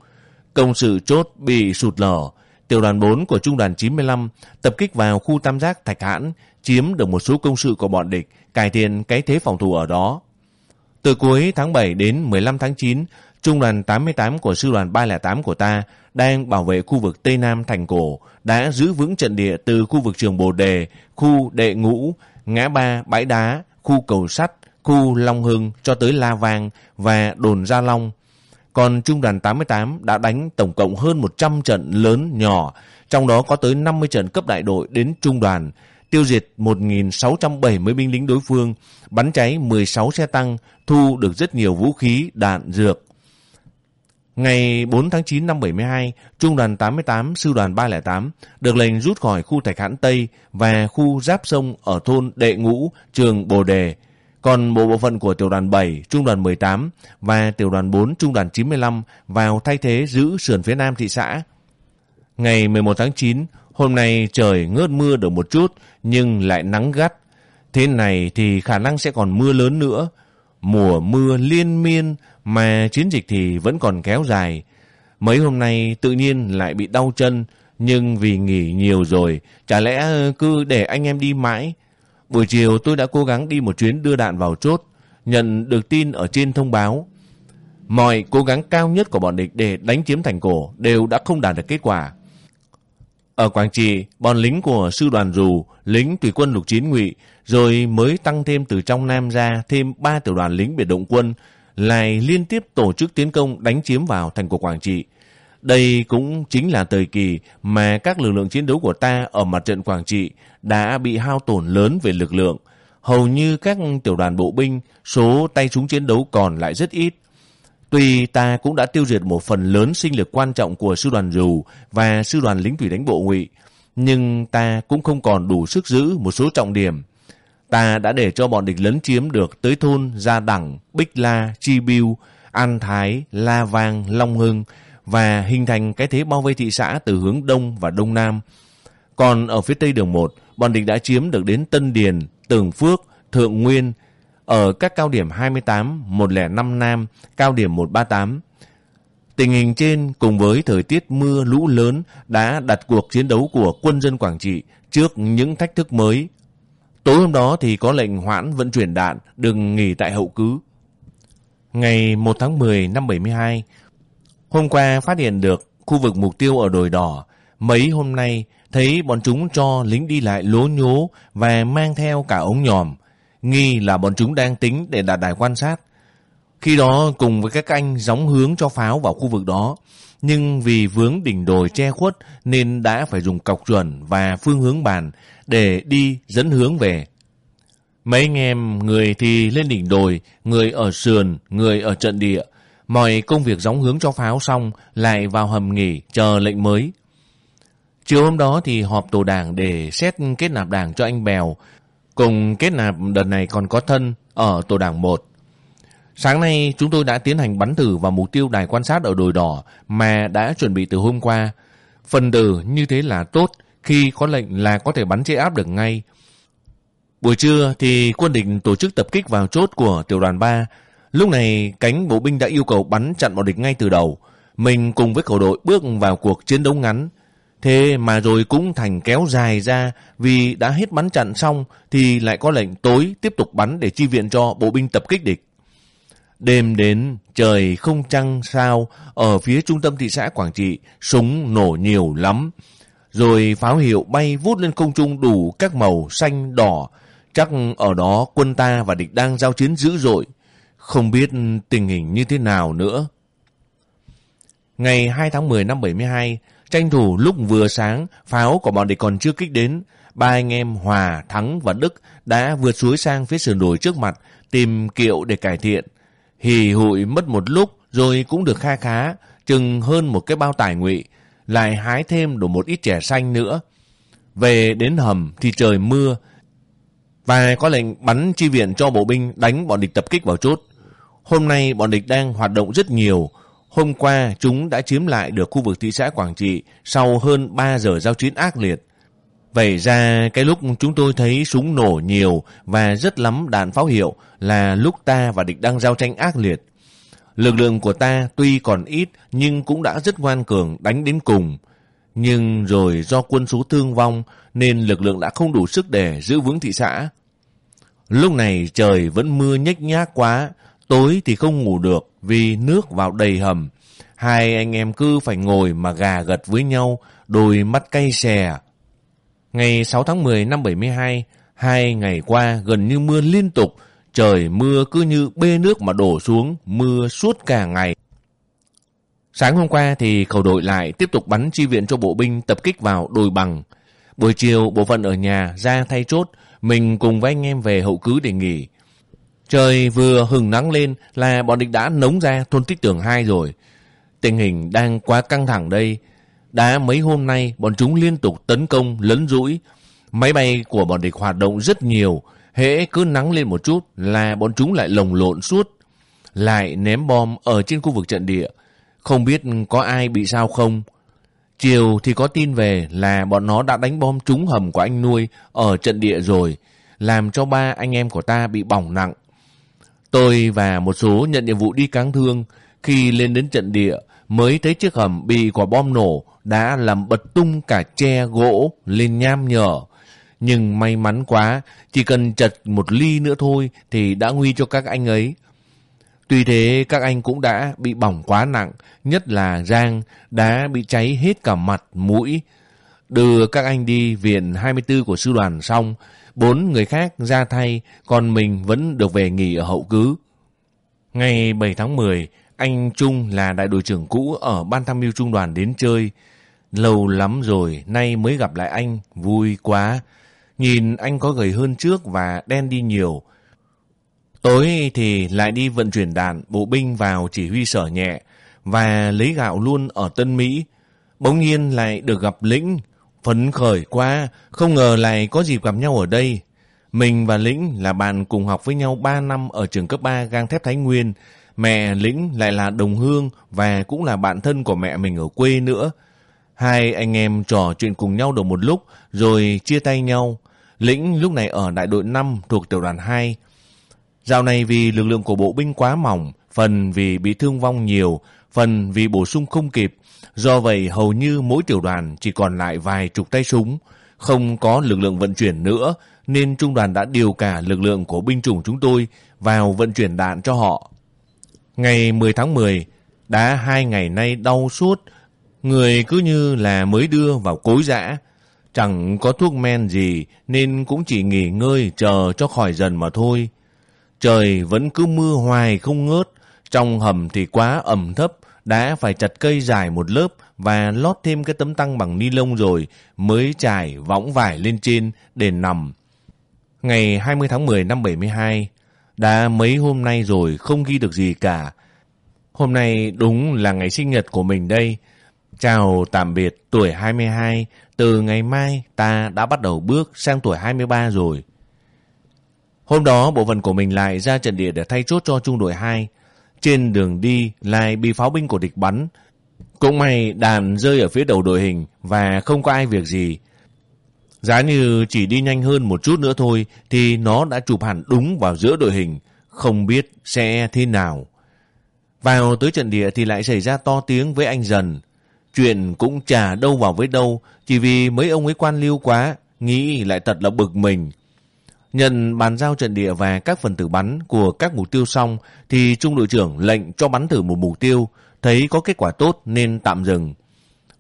Công sự chốt bị sụt lở. Tiểu đoàn 4 của Trung đoàn 95 tập kích vào khu tam giác Thạch Hãn, chiếm được một số công sự của bọn địch, cải thiện cái thế phòng thủ ở đó. Từ cuối tháng 7 đến 15 tháng 9, Trung đoàn 88 của Sư đoàn 308 của ta đang bảo vệ khu vực Tây Nam thành cổ, đã giữ vững trận địa từ khu vực trường Bồ Đề, khu Đệ Ngũ, Ngã Ba, Bãi Đá, khu Cầu Sắt, khu Long Hưng cho tới La Vàng và đồn Gia Long. Còn Trung đoàn 88 đã đánh tổng cộng hơn 100 trận lớn nhỏ, trong đó có tới 50 trận cấp đại đội đến Trung đoàn, tiêu diệt 1.670 binh lính đối phương, bắn cháy 16 xe tăng, thu được rất nhiều vũ khí, đạn, dược. Ngày 4 tháng 9 năm 72, Trung đoàn 88, Sư đoàn 308 được lệnh rút khỏi khu Thạch Hãn Tây và khu giáp sông ở thôn Đệ Ngũ, trường Bồ Đề. Còn bộ bộ phận của tiểu đoàn 7, trung đoàn 18 và tiểu đoàn 4, trung đoàn 95 vào thay thế giữ sườn phía nam thị xã. Ngày 11 tháng 9, hôm nay trời ngớt mưa được một chút nhưng lại nắng gắt. Thế này thì khả năng sẽ còn mưa lớn nữa. Mùa mưa liên miên mà chiến dịch thì vẫn còn kéo dài. Mấy hôm nay tự nhiên lại bị đau chân, nhưng vì nghỉ nhiều rồi, chả lẽ cứ để anh em đi mãi. Buổi chiều tôi đã cố gắng đi một chuyến đưa đạn vào chốt, nhận được tin ở trên thông báo. Mọi cố gắng cao nhất của bọn địch để đánh chiếm thành cổ đều đã không đạt được kết quả. Ở Quảng Trị, bọn lính của sư đoàn dù, lính tùy quân lục chiến ngụy, rồi mới tăng thêm từ trong Nam ra thêm 3 tiểu đoàn lính biệt động quân, lại liên tiếp tổ chức tiến công đánh chiếm vào thành của Quảng Trị. Đây cũng chính là thời kỳ mà các lực lượng chiến đấu của ta ở mặt trận Quảng Trị đã bị hao tổn lớn về lực lượng. Hầu như các tiểu đoàn bộ binh, số tay súng chiến đấu còn lại rất ít. Tuy ta cũng đã tiêu diệt một phần lớn sinh lực quan trọng của sư đoàn rù và sư đoàn lính thủy đánh bộ ngụy, nhưng ta cũng không còn đủ sức giữ một số trọng điểm ta đã để cho bọn địch lấn chiếm được tới thôn Gia Đẳng, Bích La, Chi Biêu, An Thái, La Vang, Long Hưng và hình thành cái thế bao vây thị xã từ hướng Đông và Đông Nam. Còn ở phía Tây đường 1, bọn địch đã chiếm được đến Tân Điền, Tường Phước, Thượng Nguyên, ở các cao điểm 28, 105 Nam, cao điểm 138. Tình hình trên cùng với thời tiết mưa lũ lớn đã đặt cuộc chiến đấu của quân dân Quảng Trị trước những thách thức mới Tối hôm đó thì có lệnh hoãn vận chuyển đạn, đừng nghỉ tại hậu cứ. Ngày 1 tháng 10 năm 72, hôm qua phát hiện được khu vực mục tiêu ở đồi đỏ. Mấy hôm nay thấy bọn chúng cho lính đi lại lố nhố và mang theo cả ống nhòm. Nghi là bọn chúng đang tính để đặt đài quan sát. Khi đó cùng với các anh gióng hướng cho pháo vào khu vực đó. Nhưng vì vướng đỉnh đồi che khuất nên đã phải dùng cọc chuẩn và phương hướng bàn để đi dẫn hướng về. Mấy anh em, người thì lên đỉnh đồi, người ở sườn, người ở trận địa. Mọi công việc gióng hướng cho pháo xong, lại vào hầm nghỉ, chờ lệnh mới. Chiều hôm đó thì họp tổ đảng để xét kết nạp đảng cho anh Bèo. Cùng kết nạp đợt này còn có thân ở tổ đảng 1. Sáng nay chúng tôi đã tiến hành bắn thử vào mục tiêu đài quan sát ở đồi đỏ mà đã chuẩn bị từ hôm qua. Phần tử như thế là tốt, khi có lệnh là có thể bắn chế áp được ngay. Buổi trưa thì quân địch tổ chức tập kích vào chốt của tiểu đoàn 3. Lúc này cánh bộ binh đã yêu cầu bắn chặn bọn địch ngay từ đầu. Mình cùng với khẩu đội bước vào cuộc chiến đấu ngắn. Thế mà rồi cũng thành kéo dài ra vì đã hết bắn chặn xong thì lại có lệnh tối tiếp tục bắn để chi viện cho bộ binh tập kích địch. Đêm đến, trời không trăng sao, ở phía trung tâm thị xã Quảng Trị, súng nổ nhiều lắm. Rồi pháo hiệu bay vút lên không trung đủ các màu xanh, đỏ. Chắc ở đó quân ta và địch đang giao chiến dữ dội. Không biết tình hình như thế nào nữa. Ngày 2 tháng 10 năm 72, tranh thủ lúc vừa sáng, pháo của bọn địch còn chưa kích đến. Ba anh em Hòa, Thắng và Đức đã vượt suối sang phía sườn đồi trước mặt, tìm kiệu để cải thiện. Hì hụi mất một lúc rồi cũng được kha khá, chừng hơn một cái bao tải ngụy lại hái thêm đủ một ít chè xanh nữa. Về đến hầm thì trời mưa, và có lệnh bắn chi viện cho bộ binh đánh bọn địch tập kích vào chốt. Hôm nay bọn địch đang hoạt động rất nhiều. Hôm qua chúng đã chiếm lại được khu vực thị xã Quảng Trị sau hơn 3 giờ giao chiến ác liệt. Vậy ra cái lúc chúng tôi thấy súng nổ nhiều và rất lắm đạn pháo hiệu là lúc ta và địch đang giao tranh ác liệt. Lực lượng của ta tuy còn ít nhưng cũng đã rất ngoan cường đánh đến cùng. Nhưng rồi do quân số thương vong nên lực lượng đã không đủ sức để giữ vững thị xã. Lúc này trời vẫn mưa nhếch nhác quá, tối thì không ngủ được vì nước vào đầy hầm. Hai anh em cứ phải ngồi mà gà gật với nhau, đôi mắt cay xè. Ngày 6 tháng 10 năm 72, hai ngày qua gần như mưa liên tục, trời mưa cứ như bê nước mà đổ xuống, mưa suốt cả ngày. Sáng hôm qua thì khẩu đội lại tiếp tục bắn chi viện cho bộ binh tập kích vào đồi bằng. Buổi chiều bộ phận ở nhà ra thay chốt, mình cùng với anh em về hậu cứ để nghỉ. Trời vừa hừng nắng lên là bọn địch đã nống ra thôn tích tường 2 rồi. Tình hình đang quá căng thẳng đây. Đã mấy hôm nay bọn chúng liên tục tấn công, lấn rũi. Máy bay của bọn địch hoạt động rất nhiều. Hễ cứ nắng lên một chút là bọn chúng lại lồng lộn suốt. Lại ném bom ở trên khu vực trận địa. Không biết có ai bị sao không. Chiều thì có tin về là bọn nó đã đánh bom trúng hầm của anh nuôi ở trận địa rồi, làm cho ba anh em của ta bị bỏng nặng. Tôi và một số nhận nhiệm vụ đi cáng thương, khi lên đến trận địa mới thấy chiếc hầm bị quả bom nổ đã làm bật tung cả tre gỗ lên nham nhở. Nhưng may mắn quá, chỉ cần chật một ly nữa thôi thì đã nguy cho các anh ấy. Tuy thế các anh cũng đã bị bỏng quá nặng, nhất là Giang đã bị cháy hết cả mặt, mũi. Đưa các anh đi viện 24 của sư đoàn xong, bốn người khác ra thay, còn mình vẫn được về nghỉ ở hậu cứ. Ngày 7 tháng 10, anh Trung là đại đội trưởng cũ ở ban tham mưu trung đoàn đến chơi. Lâu lắm rồi, nay mới gặp lại anh, vui quá. Nhìn anh có gầy hơn trước và đen đi nhiều, Tối thì lại đi vận chuyển đạn bộ binh vào chỉ huy sở nhẹ và lấy gạo luôn ở Tân Mỹ. Bỗng nhiên lại được gặp Lĩnh, phấn khởi quá, không ngờ lại có dịp gặp nhau ở đây. Mình và Lĩnh là bạn cùng học với nhau 3 năm ở trường cấp 3 gang thép Thái Nguyên. Mẹ Lĩnh lại là đồng hương và cũng là bạn thân của mẹ mình ở quê nữa. Hai anh em trò chuyện cùng nhau được một lúc rồi chia tay nhau. Lĩnh lúc này ở đại đội 5 thuộc tiểu đoàn 2, Dạo này vì lực lượng của bộ binh quá mỏng, phần vì bị thương vong nhiều, phần vì bổ sung không kịp. Do vậy hầu như mỗi tiểu đoàn chỉ còn lại vài chục tay súng, không có lực lượng vận chuyển nữa, nên trung đoàn đã điều cả lực lượng của binh chủng chúng tôi vào vận chuyển đạn cho họ. Ngày 10 tháng 10, đã hai ngày nay đau suốt, người cứ như là mới đưa vào cối dã. Chẳng có thuốc men gì nên cũng chỉ nghỉ ngơi chờ cho khỏi dần mà thôi. Trời vẫn cứ mưa hoài không ngớt, trong hầm thì quá ẩm thấp, đã phải chặt cây dài một lớp và lót thêm cái tấm tăng bằng ni lông rồi mới trải võng vải lên trên để nằm. Ngày 20 tháng 10 năm 72, đã mấy hôm nay rồi không ghi được gì cả. Hôm nay đúng là ngày sinh nhật của mình đây. Chào tạm biệt tuổi 22, từ ngày mai ta đã bắt đầu bước sang tuổi 23 rồi. Hôm đó bộ phận của mình lại ra trận địa để thay chốt cho trung đội 2. Trên đường đi lại bị pháo binh của địch bắn. Cũng may đàn rơi ở phía đầu đội hình và không có ai việc gì. Giá như chỉ đi nhanh hơn một chút nữa thôi thì nó đã chụp hẳn đúng vào giữa đội hình. Không biết sẽ thế nào. Vào tới trận địa thì lại xảy ra to tiếng với anh dần. Chuyện cũng chả đâu vào với đâu, chỉ vì mấy ông ấy quan liêu quá, nghĩ lại thật là bực mình. Nhận bàn giao trận địa và các phần tử bắn của các mục tiêu xong thì trung đội trưởng lệnh cho bắn thử một mục tiêu, thấy có kết quả tốt nên tạm dừng.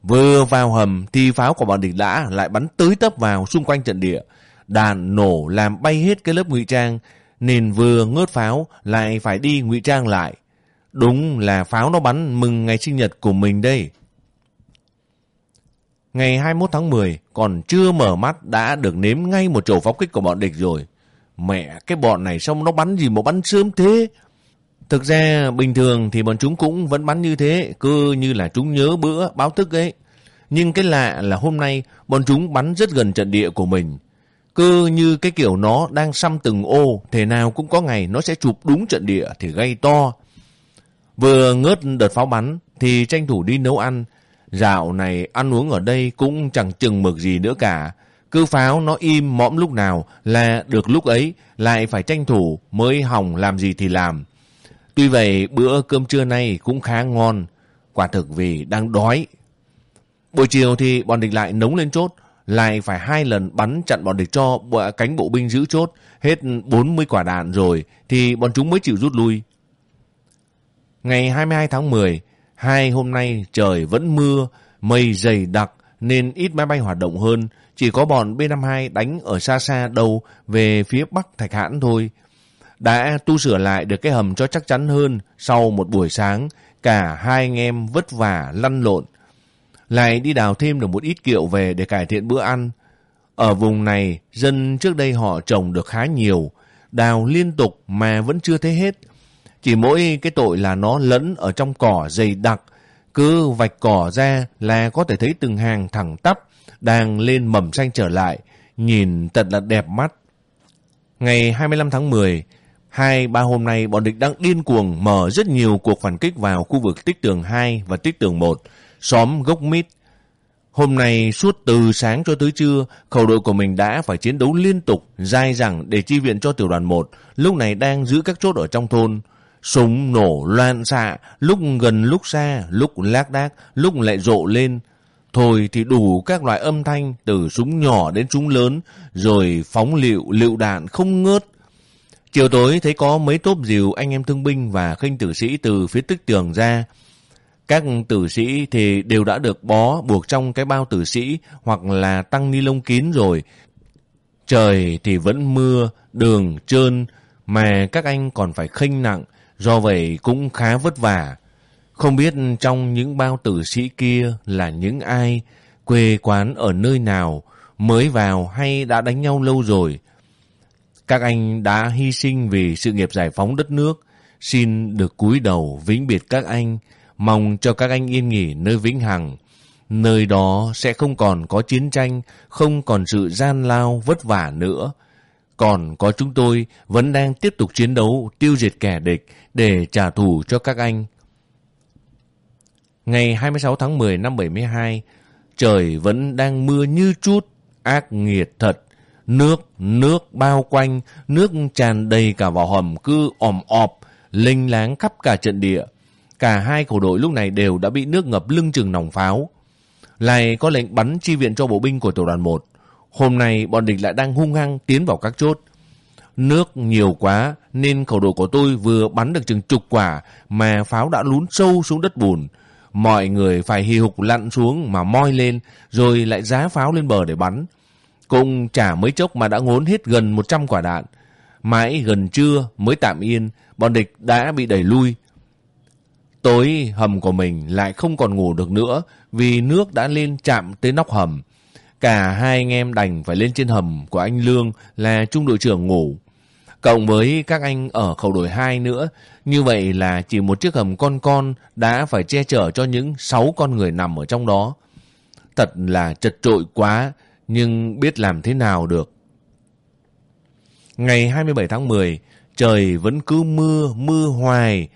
Vừa vào hầm thì pháo của bọn địch đã lại bắn tới tấp vào xung quanh trận địa. Đạn nổ làm bay hết cái lớp ngụy trang nên vừa ngớt pháo lại phải đi ngụy trang lại. Đúng là pháo nó bắn mừng ngày sinh nhật của mình đây. Ngày 21 tháng 10 còn chưa mở mắt đã được nếm ngay một chỗ pháo kích của bọn địch rồi. Mẹ, cái bọn này xong nó bắn gì mà bắn sớm thế? Thực ra bình thường thì bọn chúng cũng vẫn bắn như thế, cứ như là chúng nhớ bữa báo thức ấy. Nhưng cái lạ là hôm nay bọn chúng bắn rất gần trận địa của mình. Cứ như cái kiểu nó đang xăm từng ô, thế nào cũng có ngày nó sẽ chụp đúng trận địa thì gây to. Vừa ngớt đợt pháo bắn thì tranh thủ đi nấu ăn. Dạo này ăn uống ở đây cũng chẳng chừng mực gì nữa cả. Cứ pháo nó im mõm lúc nào là được lúc ấy lại phải tranh thủ mới hỏng làm gì thì làm. Tuy vậy bữa cơm trưa nay cũng khá ngon. Quả thực vì đang đói. Buổi chiều thì bọn địch lại nống lên chốt. Lại phải hai lần bắn chặn bọn địch cho cánh bộ binh giữ chốt. Hết 40 quả đạn rồi thì bọn chúng mới chịu rút lui. Ngày 22 tháng 10, hai hôm nay trời vẫn mưa, mây dày đặc nên ít máy bay hoạt động hơn. Chỉ có bọn B-52 đánh ở xa xa đầu về phía bắc Thạch Hãn thôi. Đã tu sửa lại được cái hầm cho chắc chắn hơn sau một buổi sáng, cả hai anh em vất vả lăn lộn. Lại đi đào thêm được một ít kiệu về để cải thiện bữa ăn. Ở vùng này, dân trước đây họ trồng được khá nhiều, đào liên tục mà vẫn chưa thấy hết. Chỉ mỗi cái tội là nó lẫn ở trong cỏ dày đặc, cứ vạch cỏ ra là có thể thấy từng hàng thẳng tắp đang lên mầm xanh trở lại, nhìn thật là đẹp mắt. Ngày 25 tháng 10, hai ba hôm nay bọn địch đang điên cuồng mở rất nhiều cuộc phản kích vào khu vực tích tường 2 và tích tường 1, xóm gốc mít. Hôm nay suốt từ sáng cho tới trưa, khẩu đội của mình đã phải chiến đấu liên tục, dai dẳng để chi viện cho tiểu đoàn 1, lúc này đang giữ các chốt ở trong thôn. Súng nổ loạn xạ, lúc gần lúc xa, lúc lác đác, lúc lại rộ lên. Thôi thì đủ các loại âm thanh từ súng nhỏ đến súng lớn, rồi phóng liệu, liệu đạn không ngớt. Chiều tối thấy có mấy tốp dìu anh em thương binh và khinh tử sĩ từ phía tích tường ra. Các tử sĩ thì đều đã được bó buộc trong cái bao tử sĩ hoặc là tăng ni lông kín rồi. Trời thì vẫn mưa, đường trơn, mà các anh còn phải khinh nặng, Do vậy cũng khá vất vả. Không biết trong những bao tử sĩ kia là những ai, quê quán ở nơi nào, mới vào hay đã đánh nhau lâu rồi. Các anh đã hy sinh vì sự nghiệp giải phóng đất nước, xin được cúi đầu vĩnh biệt các anh, mong cho các anh yên nghỉ nơi vĩnh hằng. Nơi đó sẽ không còn có chiến tranh, không còn sự gian lao vất vả nữa. Còn có chúng tôi vẫn đang tiếp tục chiến đấu tiêu diệt kẻ địch để trả thù cho các anh. Ngày 26 tháng 10 năm 72, trời vẫn đang mưa như chút, ác nghiệt thật. Nước, nước bao quanh, nước tràn đầy cả vào hầm cứ òm ọp, linh láng khắp cả trận địa. Cả hai khẩu đội lúc này đều đã bị nước ngập lưng chừng nòng pháo. Lại có lệnh bắn chi viện cho bộ binh của tiểu đoàn 1. Hôm nay bọn địch lại đang hung hăng tiến vào các chốt. Nước nhiều quá nên khẩu đội của tôi vừa bắn được chừng chục quả mà pháo đã lún sâu xuống đất bùn. Mọi người phải hì hục lặn xuống mà moi lên rồi lại giá pháo lên bờ để bắn. Cũng chả mấy chốc mà đã ngốn hết gần 100 quả đạn. Mãi gần trưa mới tạm yên, bọn địch đã bị đẩy lui. Tối hầm của mình lại không còn ngủ được nữa vì nước đã lên chạm tới nóc hầm. Cả hai anh em đành phải lên trên hầm của anh Lương là trung đội trưởng ngủ. Cộng với các anh ở khẩu đội 2 nữa, như vậy là chỉ một chiếc hầm con con đã phải che chở cho những 6 con người nằm ở trong đó. Thật là chật trội quá, nhưng biết làm thế nào được. Ngày 27 tháng 10, trời vẫn cứ mưa, mưa hoài.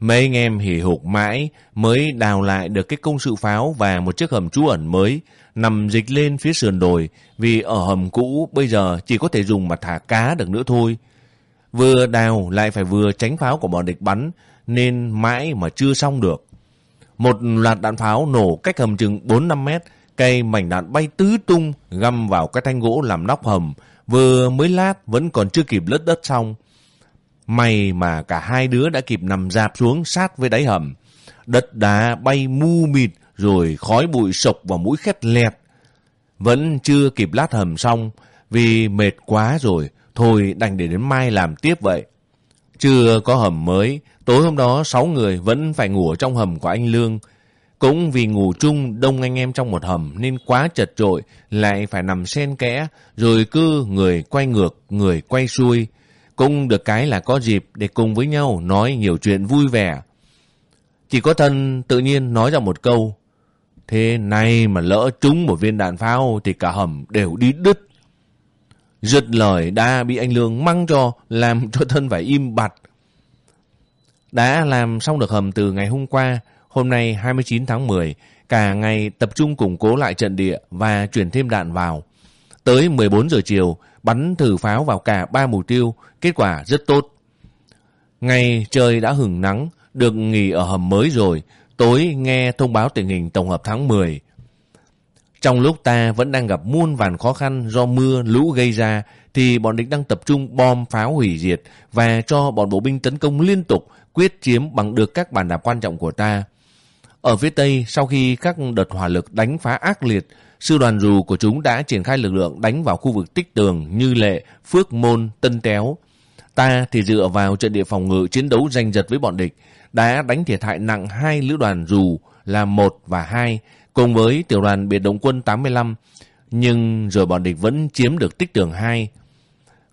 Mấy anh em hỉ hục mãi mới đào lại được cái công sự pháo và một chiếc hầm trú ẩn mới, nằm dịch lên phía sườn đồi vì ở hầm cũ bây giờ chỉ có thể dùng mà thả cá được nữa thôi. Vừa đào lại phải vừa tránh pháo của bọn địch bắn nên mãi mà chưa xong được. Một loạt đạn pháo nổ cách hầm chừng 4-5 mét, cây mảnh đạn bay tứ tung găm vào cái thanh gỗ làm nóc hầm, vừa mới lát vẫn còn chưa kịp lất đất xong. May mà cả hai đứa đã kịp nằm dạp xuống sát với đáy hầm. Đất đá bay mu mịt rồi khói bụi sộc vào mũi khét lẹt. Vẫn chưa kịp lát hầm xong, vì mệt quá rồi, thôi đành để đến mai làm tiếp vậy. Chưa có hầm mới, tối hôm đó sáu người vẫn phải ngủ ở trong hầm của anh Lương. Cũng vì ngủ chung đông anh em trong một hầm nên quá chật trội, lại phải nằm xen kẽ, rồi cứ người quay ngược, người quay xuôi. Cũng được cái là có dịp để cùng với nhau nói nhiều chuyện vui vẻ. Chỉ có thân tự nhiên nói ra một câu, Thế này mà lỡ trúng một viên đạn pháo thì cả hầm đều đi đứt. Giật lời đã bị anh Lương măng cho, làm cho thân phải im bặt. Đã làm xong được hầm từ ngày hôm qua, hôm nay 29 tháng 10, cả ngày tập trung củng cố lại trận địa và chuyển thêm đạn vào. Tới 14 giờ chiều, bắn thử pháo vào cả ba mục tiêu, kết quả rất tốt. Ngày trời đã hừng nắng, được nghỉ ở hầm mới rồi, tối nghe thông báo tình hình tổng hợp tháng 10. Trong lúc ta vẫn đang gặp muôn vàn khó khăn do mưa, lũ gây ra, thì bọn địch đang tập trung bom pháo hủy diệt và cho bọn bộ binh tấn công liên tục, quyết chiếm bằng được các bản đạp quan trọng của ta. Ở phía Tây, sau khi các đợt hỏa lực đánh phá ác liệt, sư đoàn dù của chúng đã triển khai lực lượng đánh vào khu vực tích tường như lệ, phước môn, tân téo. Ta thì dựa vào trận địa phòng ngự chiến đấu giành giật với bọn địch, đã đánh thiệt hại nặng hai lữ đoàn dù là 1 và 2, cùng với tiểu đoàn biệt động quân 85, nhưng rồi bọn địch vẫn chiếm được tích tường 2.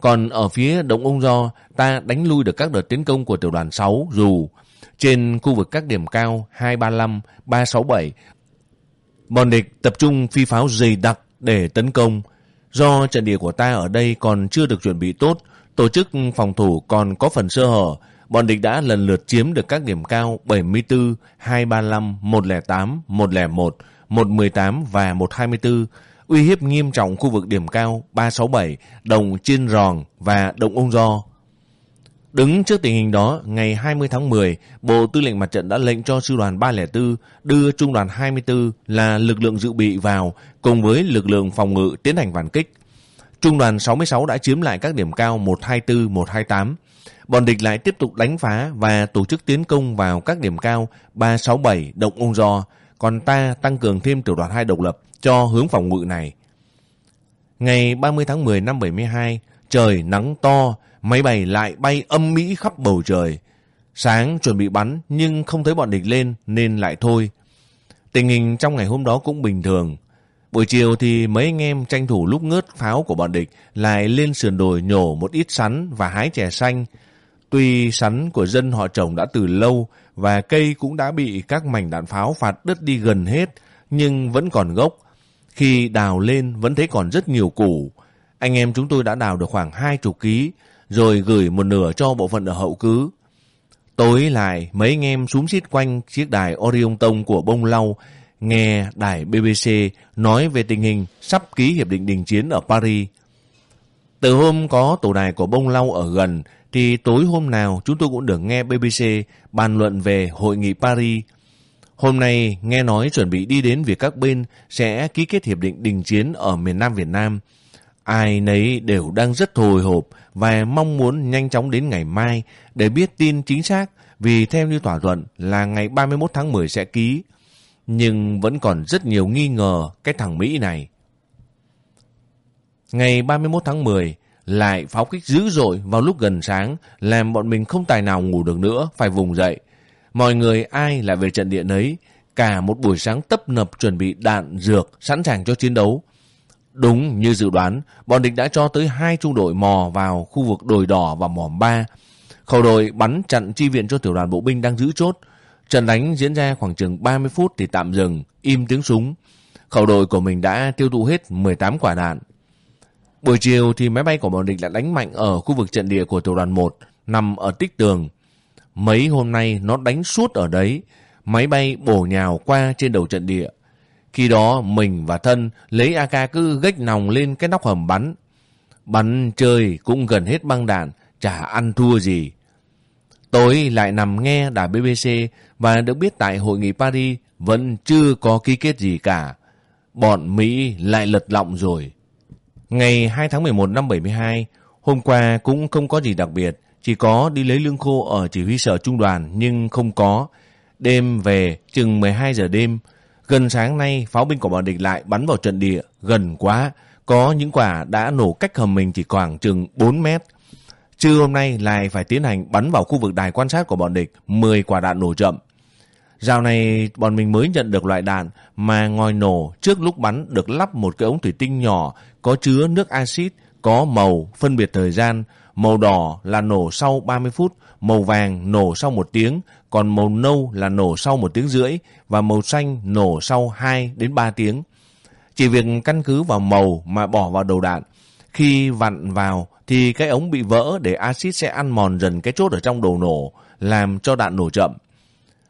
Còn ở phía Động Ung Do, ta đánh lui được các đợt tiến công của tiểu đoàn 6 dù trên khu vực các điểm cao 235, 367. Bọn địch tập trung phi pháo dày đặc để tấn công. Do trận địa của ta ở đây còn chưa được chuẩn bị tốt, tổ chức phòng thủ còn có phần sơ hở, bọn địch đã lần lượt chiếm được các điểm cao 74, 235, 108, 101, 118 và 124, uy hiếp nghiêm trọng khu vực điểm cao 367, đồng Chiên Ròn và Động ông Do. Đứng trước tình hình đó, ngày 20 tháng 10, Bộ Tư lệnh Mặt trận đã lệnh cho Sư đoàn 304 đưa Trung đoàn 24 là lực lượng dự bị vào cùng với lực lượng phòng ngự tiến hành phản kích. Trung đoàn 66 đã chiếm lại các điểm cao 124, 128. Bọn địch lại tiếp tục đánh phá và tổ chức tiến công vào các điểm cao 367 Động Ung Do, còn ta tăng cường thêm tiểu đoàn 2 độc lập cho hướng phòng ngự này. Ngày 30 tháng 10 năm 72, trời nắng to, máy bay lại bay âm mỹ khắp bầu trời. Sáng chuẩn bị bắn, nhưng không thấy bọn địch lên nên lại thôi. Tình hình trong ngày hôm đó cũng bình thường. Buổi chiều thì mấy anh em tranh thủ lúc ngớt pháo của bọn địch lại lên sườn đồi nhổ một ít sắn và hái chè xanh. Tuy sắn của dân họ trồng đã từ lâu và cây cũng đã bị các mảnh đạn pháo phạt đứt đi gần hết, nhưng vẫn còn gốc. Khi đào lên vẫn thấy còn rất nhiều củ. Anh em chúng tôi đã đào được khoảng hai chục ký rồi gửi một nửa cho bộ phận ở hậu cứ. Tối lại, mấy anh em xuống xít quanh chiếc đài Orion Tông của Bông Lau, nghe đài BBC nói về tình hình sắp ký hiệp định đình chiến ở Paris. Từ hôm có tổ đài của Bông Lau ở gần, thì tối hôm nào chúng tôi cũng được nghe BBC bàn luận về hội nghị Paris. Hôm nay nghe nói chuẩn bị đi đến việc các bên sẽ ký kết hiệp định đình chiến ở miền Nam Việt Nam. Ai nấy đều đang rất hồi hộp và mong muốn nhanh chóng đến ngày mai để biết tin chính xác vì theo như thỏa thuận là ngày 31 tháng 10 sẽ ký. Nhưng vẫn còn rất nhiều nghi ngờ cái thằng Mỹ này. Ngày 31 tháng 10 lại pháo kích dữ dội vào lúc gần sáng làm bọn mình không tài nào ngủ được nữa phải vùng dậy. Mọi người ai lại về trận địa nấy cả một buổi sáng tấp nập chuẩn bị đạn, dược sẵn sàng cho chiến đấu. Đúng như dự đoán, bọn địch đã cho tới hai trung đội mò vào khu vực đồi đỏ và mỏm ba. Khẩu đội bắn chặn chi viện cho tiểu đoàn bộ binh đang giữ chốt. Trận đánh diễn ra khoảng chừng 30 phút thì tạm dừng, im tiếng súng. Khẩu đội của mình đã tiêu thụ hết 18 quả đạn. Buổi chiều thì máy bay của bọn địch đã đánh mạnh ở khu vực trận địa của tiểu đoàn 1, nằm ở tích tường. Mấy hôm nay nó đánh suốt ở đấy, máy bay bổ nhào qua trên đầu trận địa. Khi đó mình và thân lấy AK cứ gách nòng lên cái nóc hầm bắn. Bắn chơi cũng gần hết băng đạn, chả ăn thua gì. tối lại nằm nghe đài BBC và được biết tại hội nghị Paris vẫn chưa có ký kết gì cả. Bọn Mỹ lại lật lọng rồi. Ngày 2 tháng 11 năm 72, hôm qua cũng không có gì đặc biệt, chỉ có đi lấy lương khô ở chỉ huy sở trung đoàn nhưng không có. Đêm về, chừng 12 giờ đêm, Gần sáng nay, pháo binh của bọn địch lại bắn vào trận địa, gần quá. Có những quả đã nổ cách hầm mình chỉ khoảng chừng 4 mét. Trưa hôm nay lại phải tiến hành bắn vào khu vực đài quan sát của bọn địch 10 quả đạn nổ chậm. Dạo này bọn mình mới nhận được loại đạn mà ngòi nổ trước lúc bắn được lắp một cái ống thủy tinh nhỏ có chứa nước axit, có màu, phân biệt thời gian Màu đỏ là nổ sau 30 phút, màu vàng nổ sau một tiếng, còn màu nâu là nổ sau một tiếng rưỡi và màu xanh nổ sau 2 đến 3 tiếng. Chỉ việc căn cứ vào màu mà bỏ vào đầu đạn. Khi vặn vào thì cái ống bị vỡ để axit sẽ ăn mòn dần cái chốt ở trong đầu nổ, làm cho đạn nổ chậm.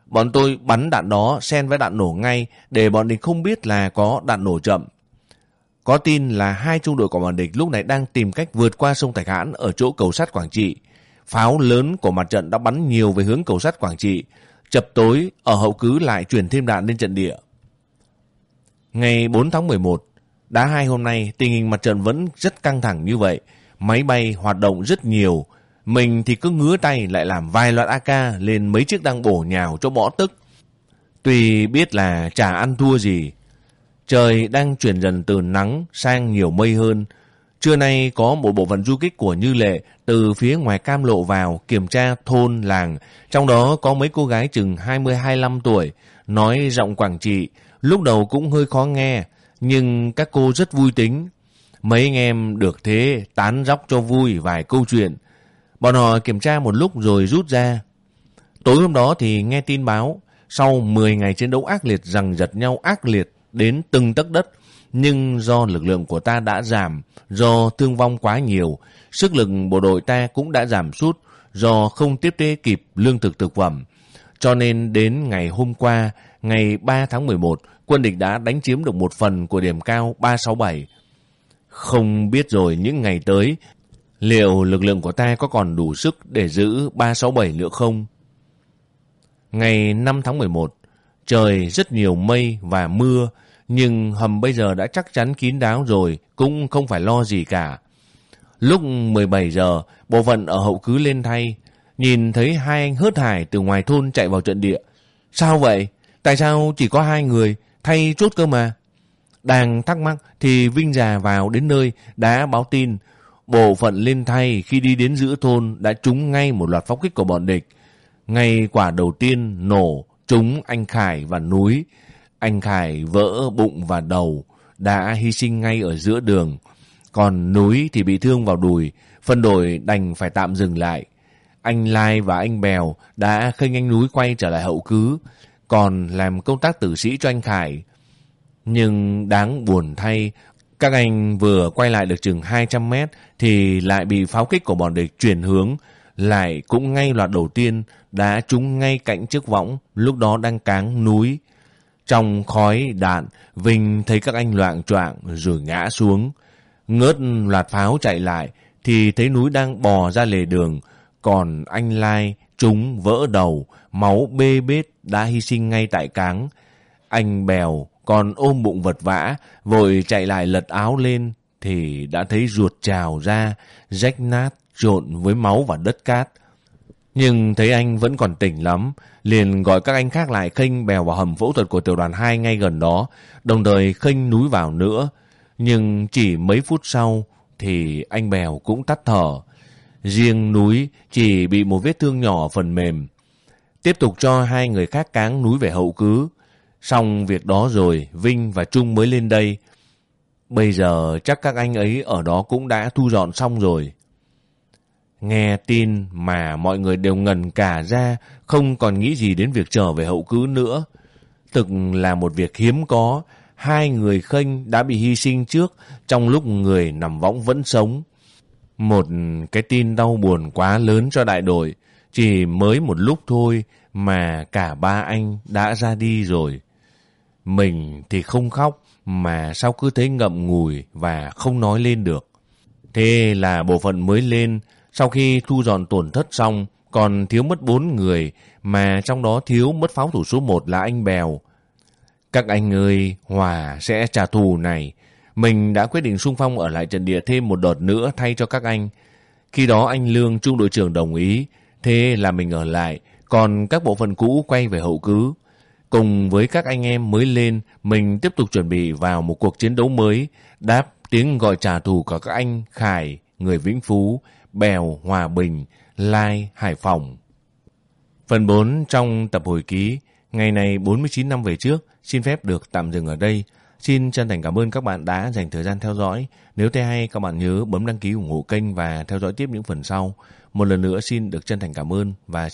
Bọn tôi bắn đạn đó xen với đạn nổ ngay để bọn địch không biết là có đạn nổ chậm. Có tin là hai trung đội của bọn địch lúc này đang tìm cách vượt qua sông Thạch Hãn ở chỗ cầu sắt Quảng Trị. Pháo lớn của mặt trận đã bắn nhiều về hướng cầu sắt Quảng Trị. Chập tối, ở hậu cứ lại chuyển thêm đạn lên trận địa. Ngày 4 tháng 11, đã hai hôm nay tình hình mặt trận vẫn rất căng thẳng như vậy. Máy bay hoạt động rất nhiều. Mình thì cứ ngứa tay lại làm vài loạt AK lên mấy chiếc đang bổ nhào cho bỏ tức. Tuy biết là chả ăn thua gì, Trời đang chuyển dần từ nắng sang nhiều mây hơn. Trưa nay có một bộ phận du kích của Như Lệ từ phía ngoài cam lộ vào kiểm tra thôn, làng. Trong đó có mấy cô gái chừng 20-25 tuổi, nói giọng Quảng Trị. Lúc đầu cũng hơi khó nghe, nhưng các cô rất vui tính. Mấy anh em được thế tán dóc cho vui vài câu chuyện. Bọn họ kiểm tra một lúc rồi rút ra. Tối hôm đó thì nghe tin báo, sau 10 ngày chiến đấu ác liệt rằng giật nhau ác liệt đến từng tấc đất, nhưng do lực lượng của ta đã giảm, do thương vong quá nhiều, sức lực bộ đội ta cũng đã giảm sút do không tiếp tế kịp lương thực thực phẩm. Cho nên đến ngày hôm qua, ngày 3 tháng 11, quân địch đã đánh chiếm được một phần của điểm cao 367. Không biết rồi những ngày tới, liệu lực lượng của ta có còn đủ sức để giữ 367 nữa không? Ngày 5 tháng 11, trời rất nhiều mây và mưa, nhưng hầm bây giờ đã chắc chắn kín đáo rồi, cũng không phải lo gì cả. Lúc 17 giờ, bộ phận ở hậu cứ lên thay, nhìn thấy hai anh hớt hải từ ngoài thôn chạy vào trận địa. Sao vậy? Tại sao chỉ có hai người, thay chốt cơ mà? Đang thắc mắc thì Vinh già vào đến nơi đã báo tin bộ phận lên thay khi đi đến giữa thôn đã trúng ngay một loạt pháo kích của bọn địch. Ngay quả đầu tiên nổ trúng anh Khải và núi anh Khải vỡ bụng và đầu, đã hy sinh ngay ở giữa đường. Còn núi thì bị thương vào đùi, phân đội đành phải tạm dừng lại. Anh Lai và anh Bèo đã khênh anh núi quay trở lại hậu cứ, còn làm công tác tử sĩ cho anh Khải. Nhưng đáng buồn thay, các anh vừa quay lại được chừng 200 mét thì lại bị pháo kích của bọn địch chuyển hướng, lại cũng ngay loạt đầu tiên đã trúng ngay cạnh chiếc võng, lúc đó đang cáng núi. Trong khói đạn, Vinh thấy các anh loạn choạng rồi ngã xuống. Ngớt loạt pháo chạy lại, thì thấy núi đang bò ra lề đường. Còn anh Lai, trúng vỡ đầu, máu bê bết đã hy sinh ngay tại cáng. Anh Bèo còn ôm bụng vật vã, vội chạy lại lật áo lên, thì đã thấy ruột trào ra, rách nát, trộn với máu và đất cát. Nhưng thấy anh vẫn còn tỉnh lắm, liền gọi các anh khác lại khênh bèo vào hầm phẫu thuật của tiểu đoàn 2 ngay gần đó, đồng thời khênh núi vào nữa. Nhưng chỉ mấy phút sau thì anh bèo cũng tắt thở. Riêng núi chỉ bị một vết thương nhỏ phần mềm. Tiếp tục cho hai người khác cáng núi về hậu cứ. Xong việc đó rồi, Vinh và Trung mới lên đây. Bây giờ chắc các anh ấy ở đó cũng đã thu dọn xong rồi. Nghe tin mà mọi người đều ngần cả ra, không còn nghĩ gì đến việc trở về hậu cứ nữa. Thực là một việc hiếm có, hai người khênh đã bị hy sinh trước trong lúc người nằm võng vẫn sống. Một cái tin đau buồn quá lớn cho đại đội, chỉ mới một lúc thôi mà cả ba anh đã ra đi rồi. Mình thì không khóc mà sao cứ thấy ngậm ngùi và không nói lên được. Thế là bộ phận mới lên sau khi thu dọn tổn thất xong, còn thiếu mất bốn người, mà trong đó thiếu mất pháo thủ số một là anh Bèo. Các anh ơi, Hòa sẽ trả thù này. Mình đã quyết định sung phong ở lại trận địa thêm một đợt nữa thay cho các anh. Khi đó anh Lương, trung đội trưởng đồng ý, thế là mình ở lại, còn các bộ phận cũ quay về hậu cứ. Cùng với các anh em mới lên, mình tiếp tục chuẩn bị vào một cuộc chiến đấu mới, đáp tiếng gọi trả thù của các anh Khải, người Vĩnh Phú, Bèo, Hòa Bình, Lai, Hải Phòng. Phần 4 trong tập hồi ký, ngày này 49 năm về trước, xin phép được tạm dừng ở đây. Xin chân thành cảm ơn các bạn đã dành thời gian theo dõi. Nếu thấy hay, các bạn nhớ bấm đăng ký ủng hộ kênh và theo dõi tiếp những phần sau. Một lần nữa xin được chân thành cảm ơn và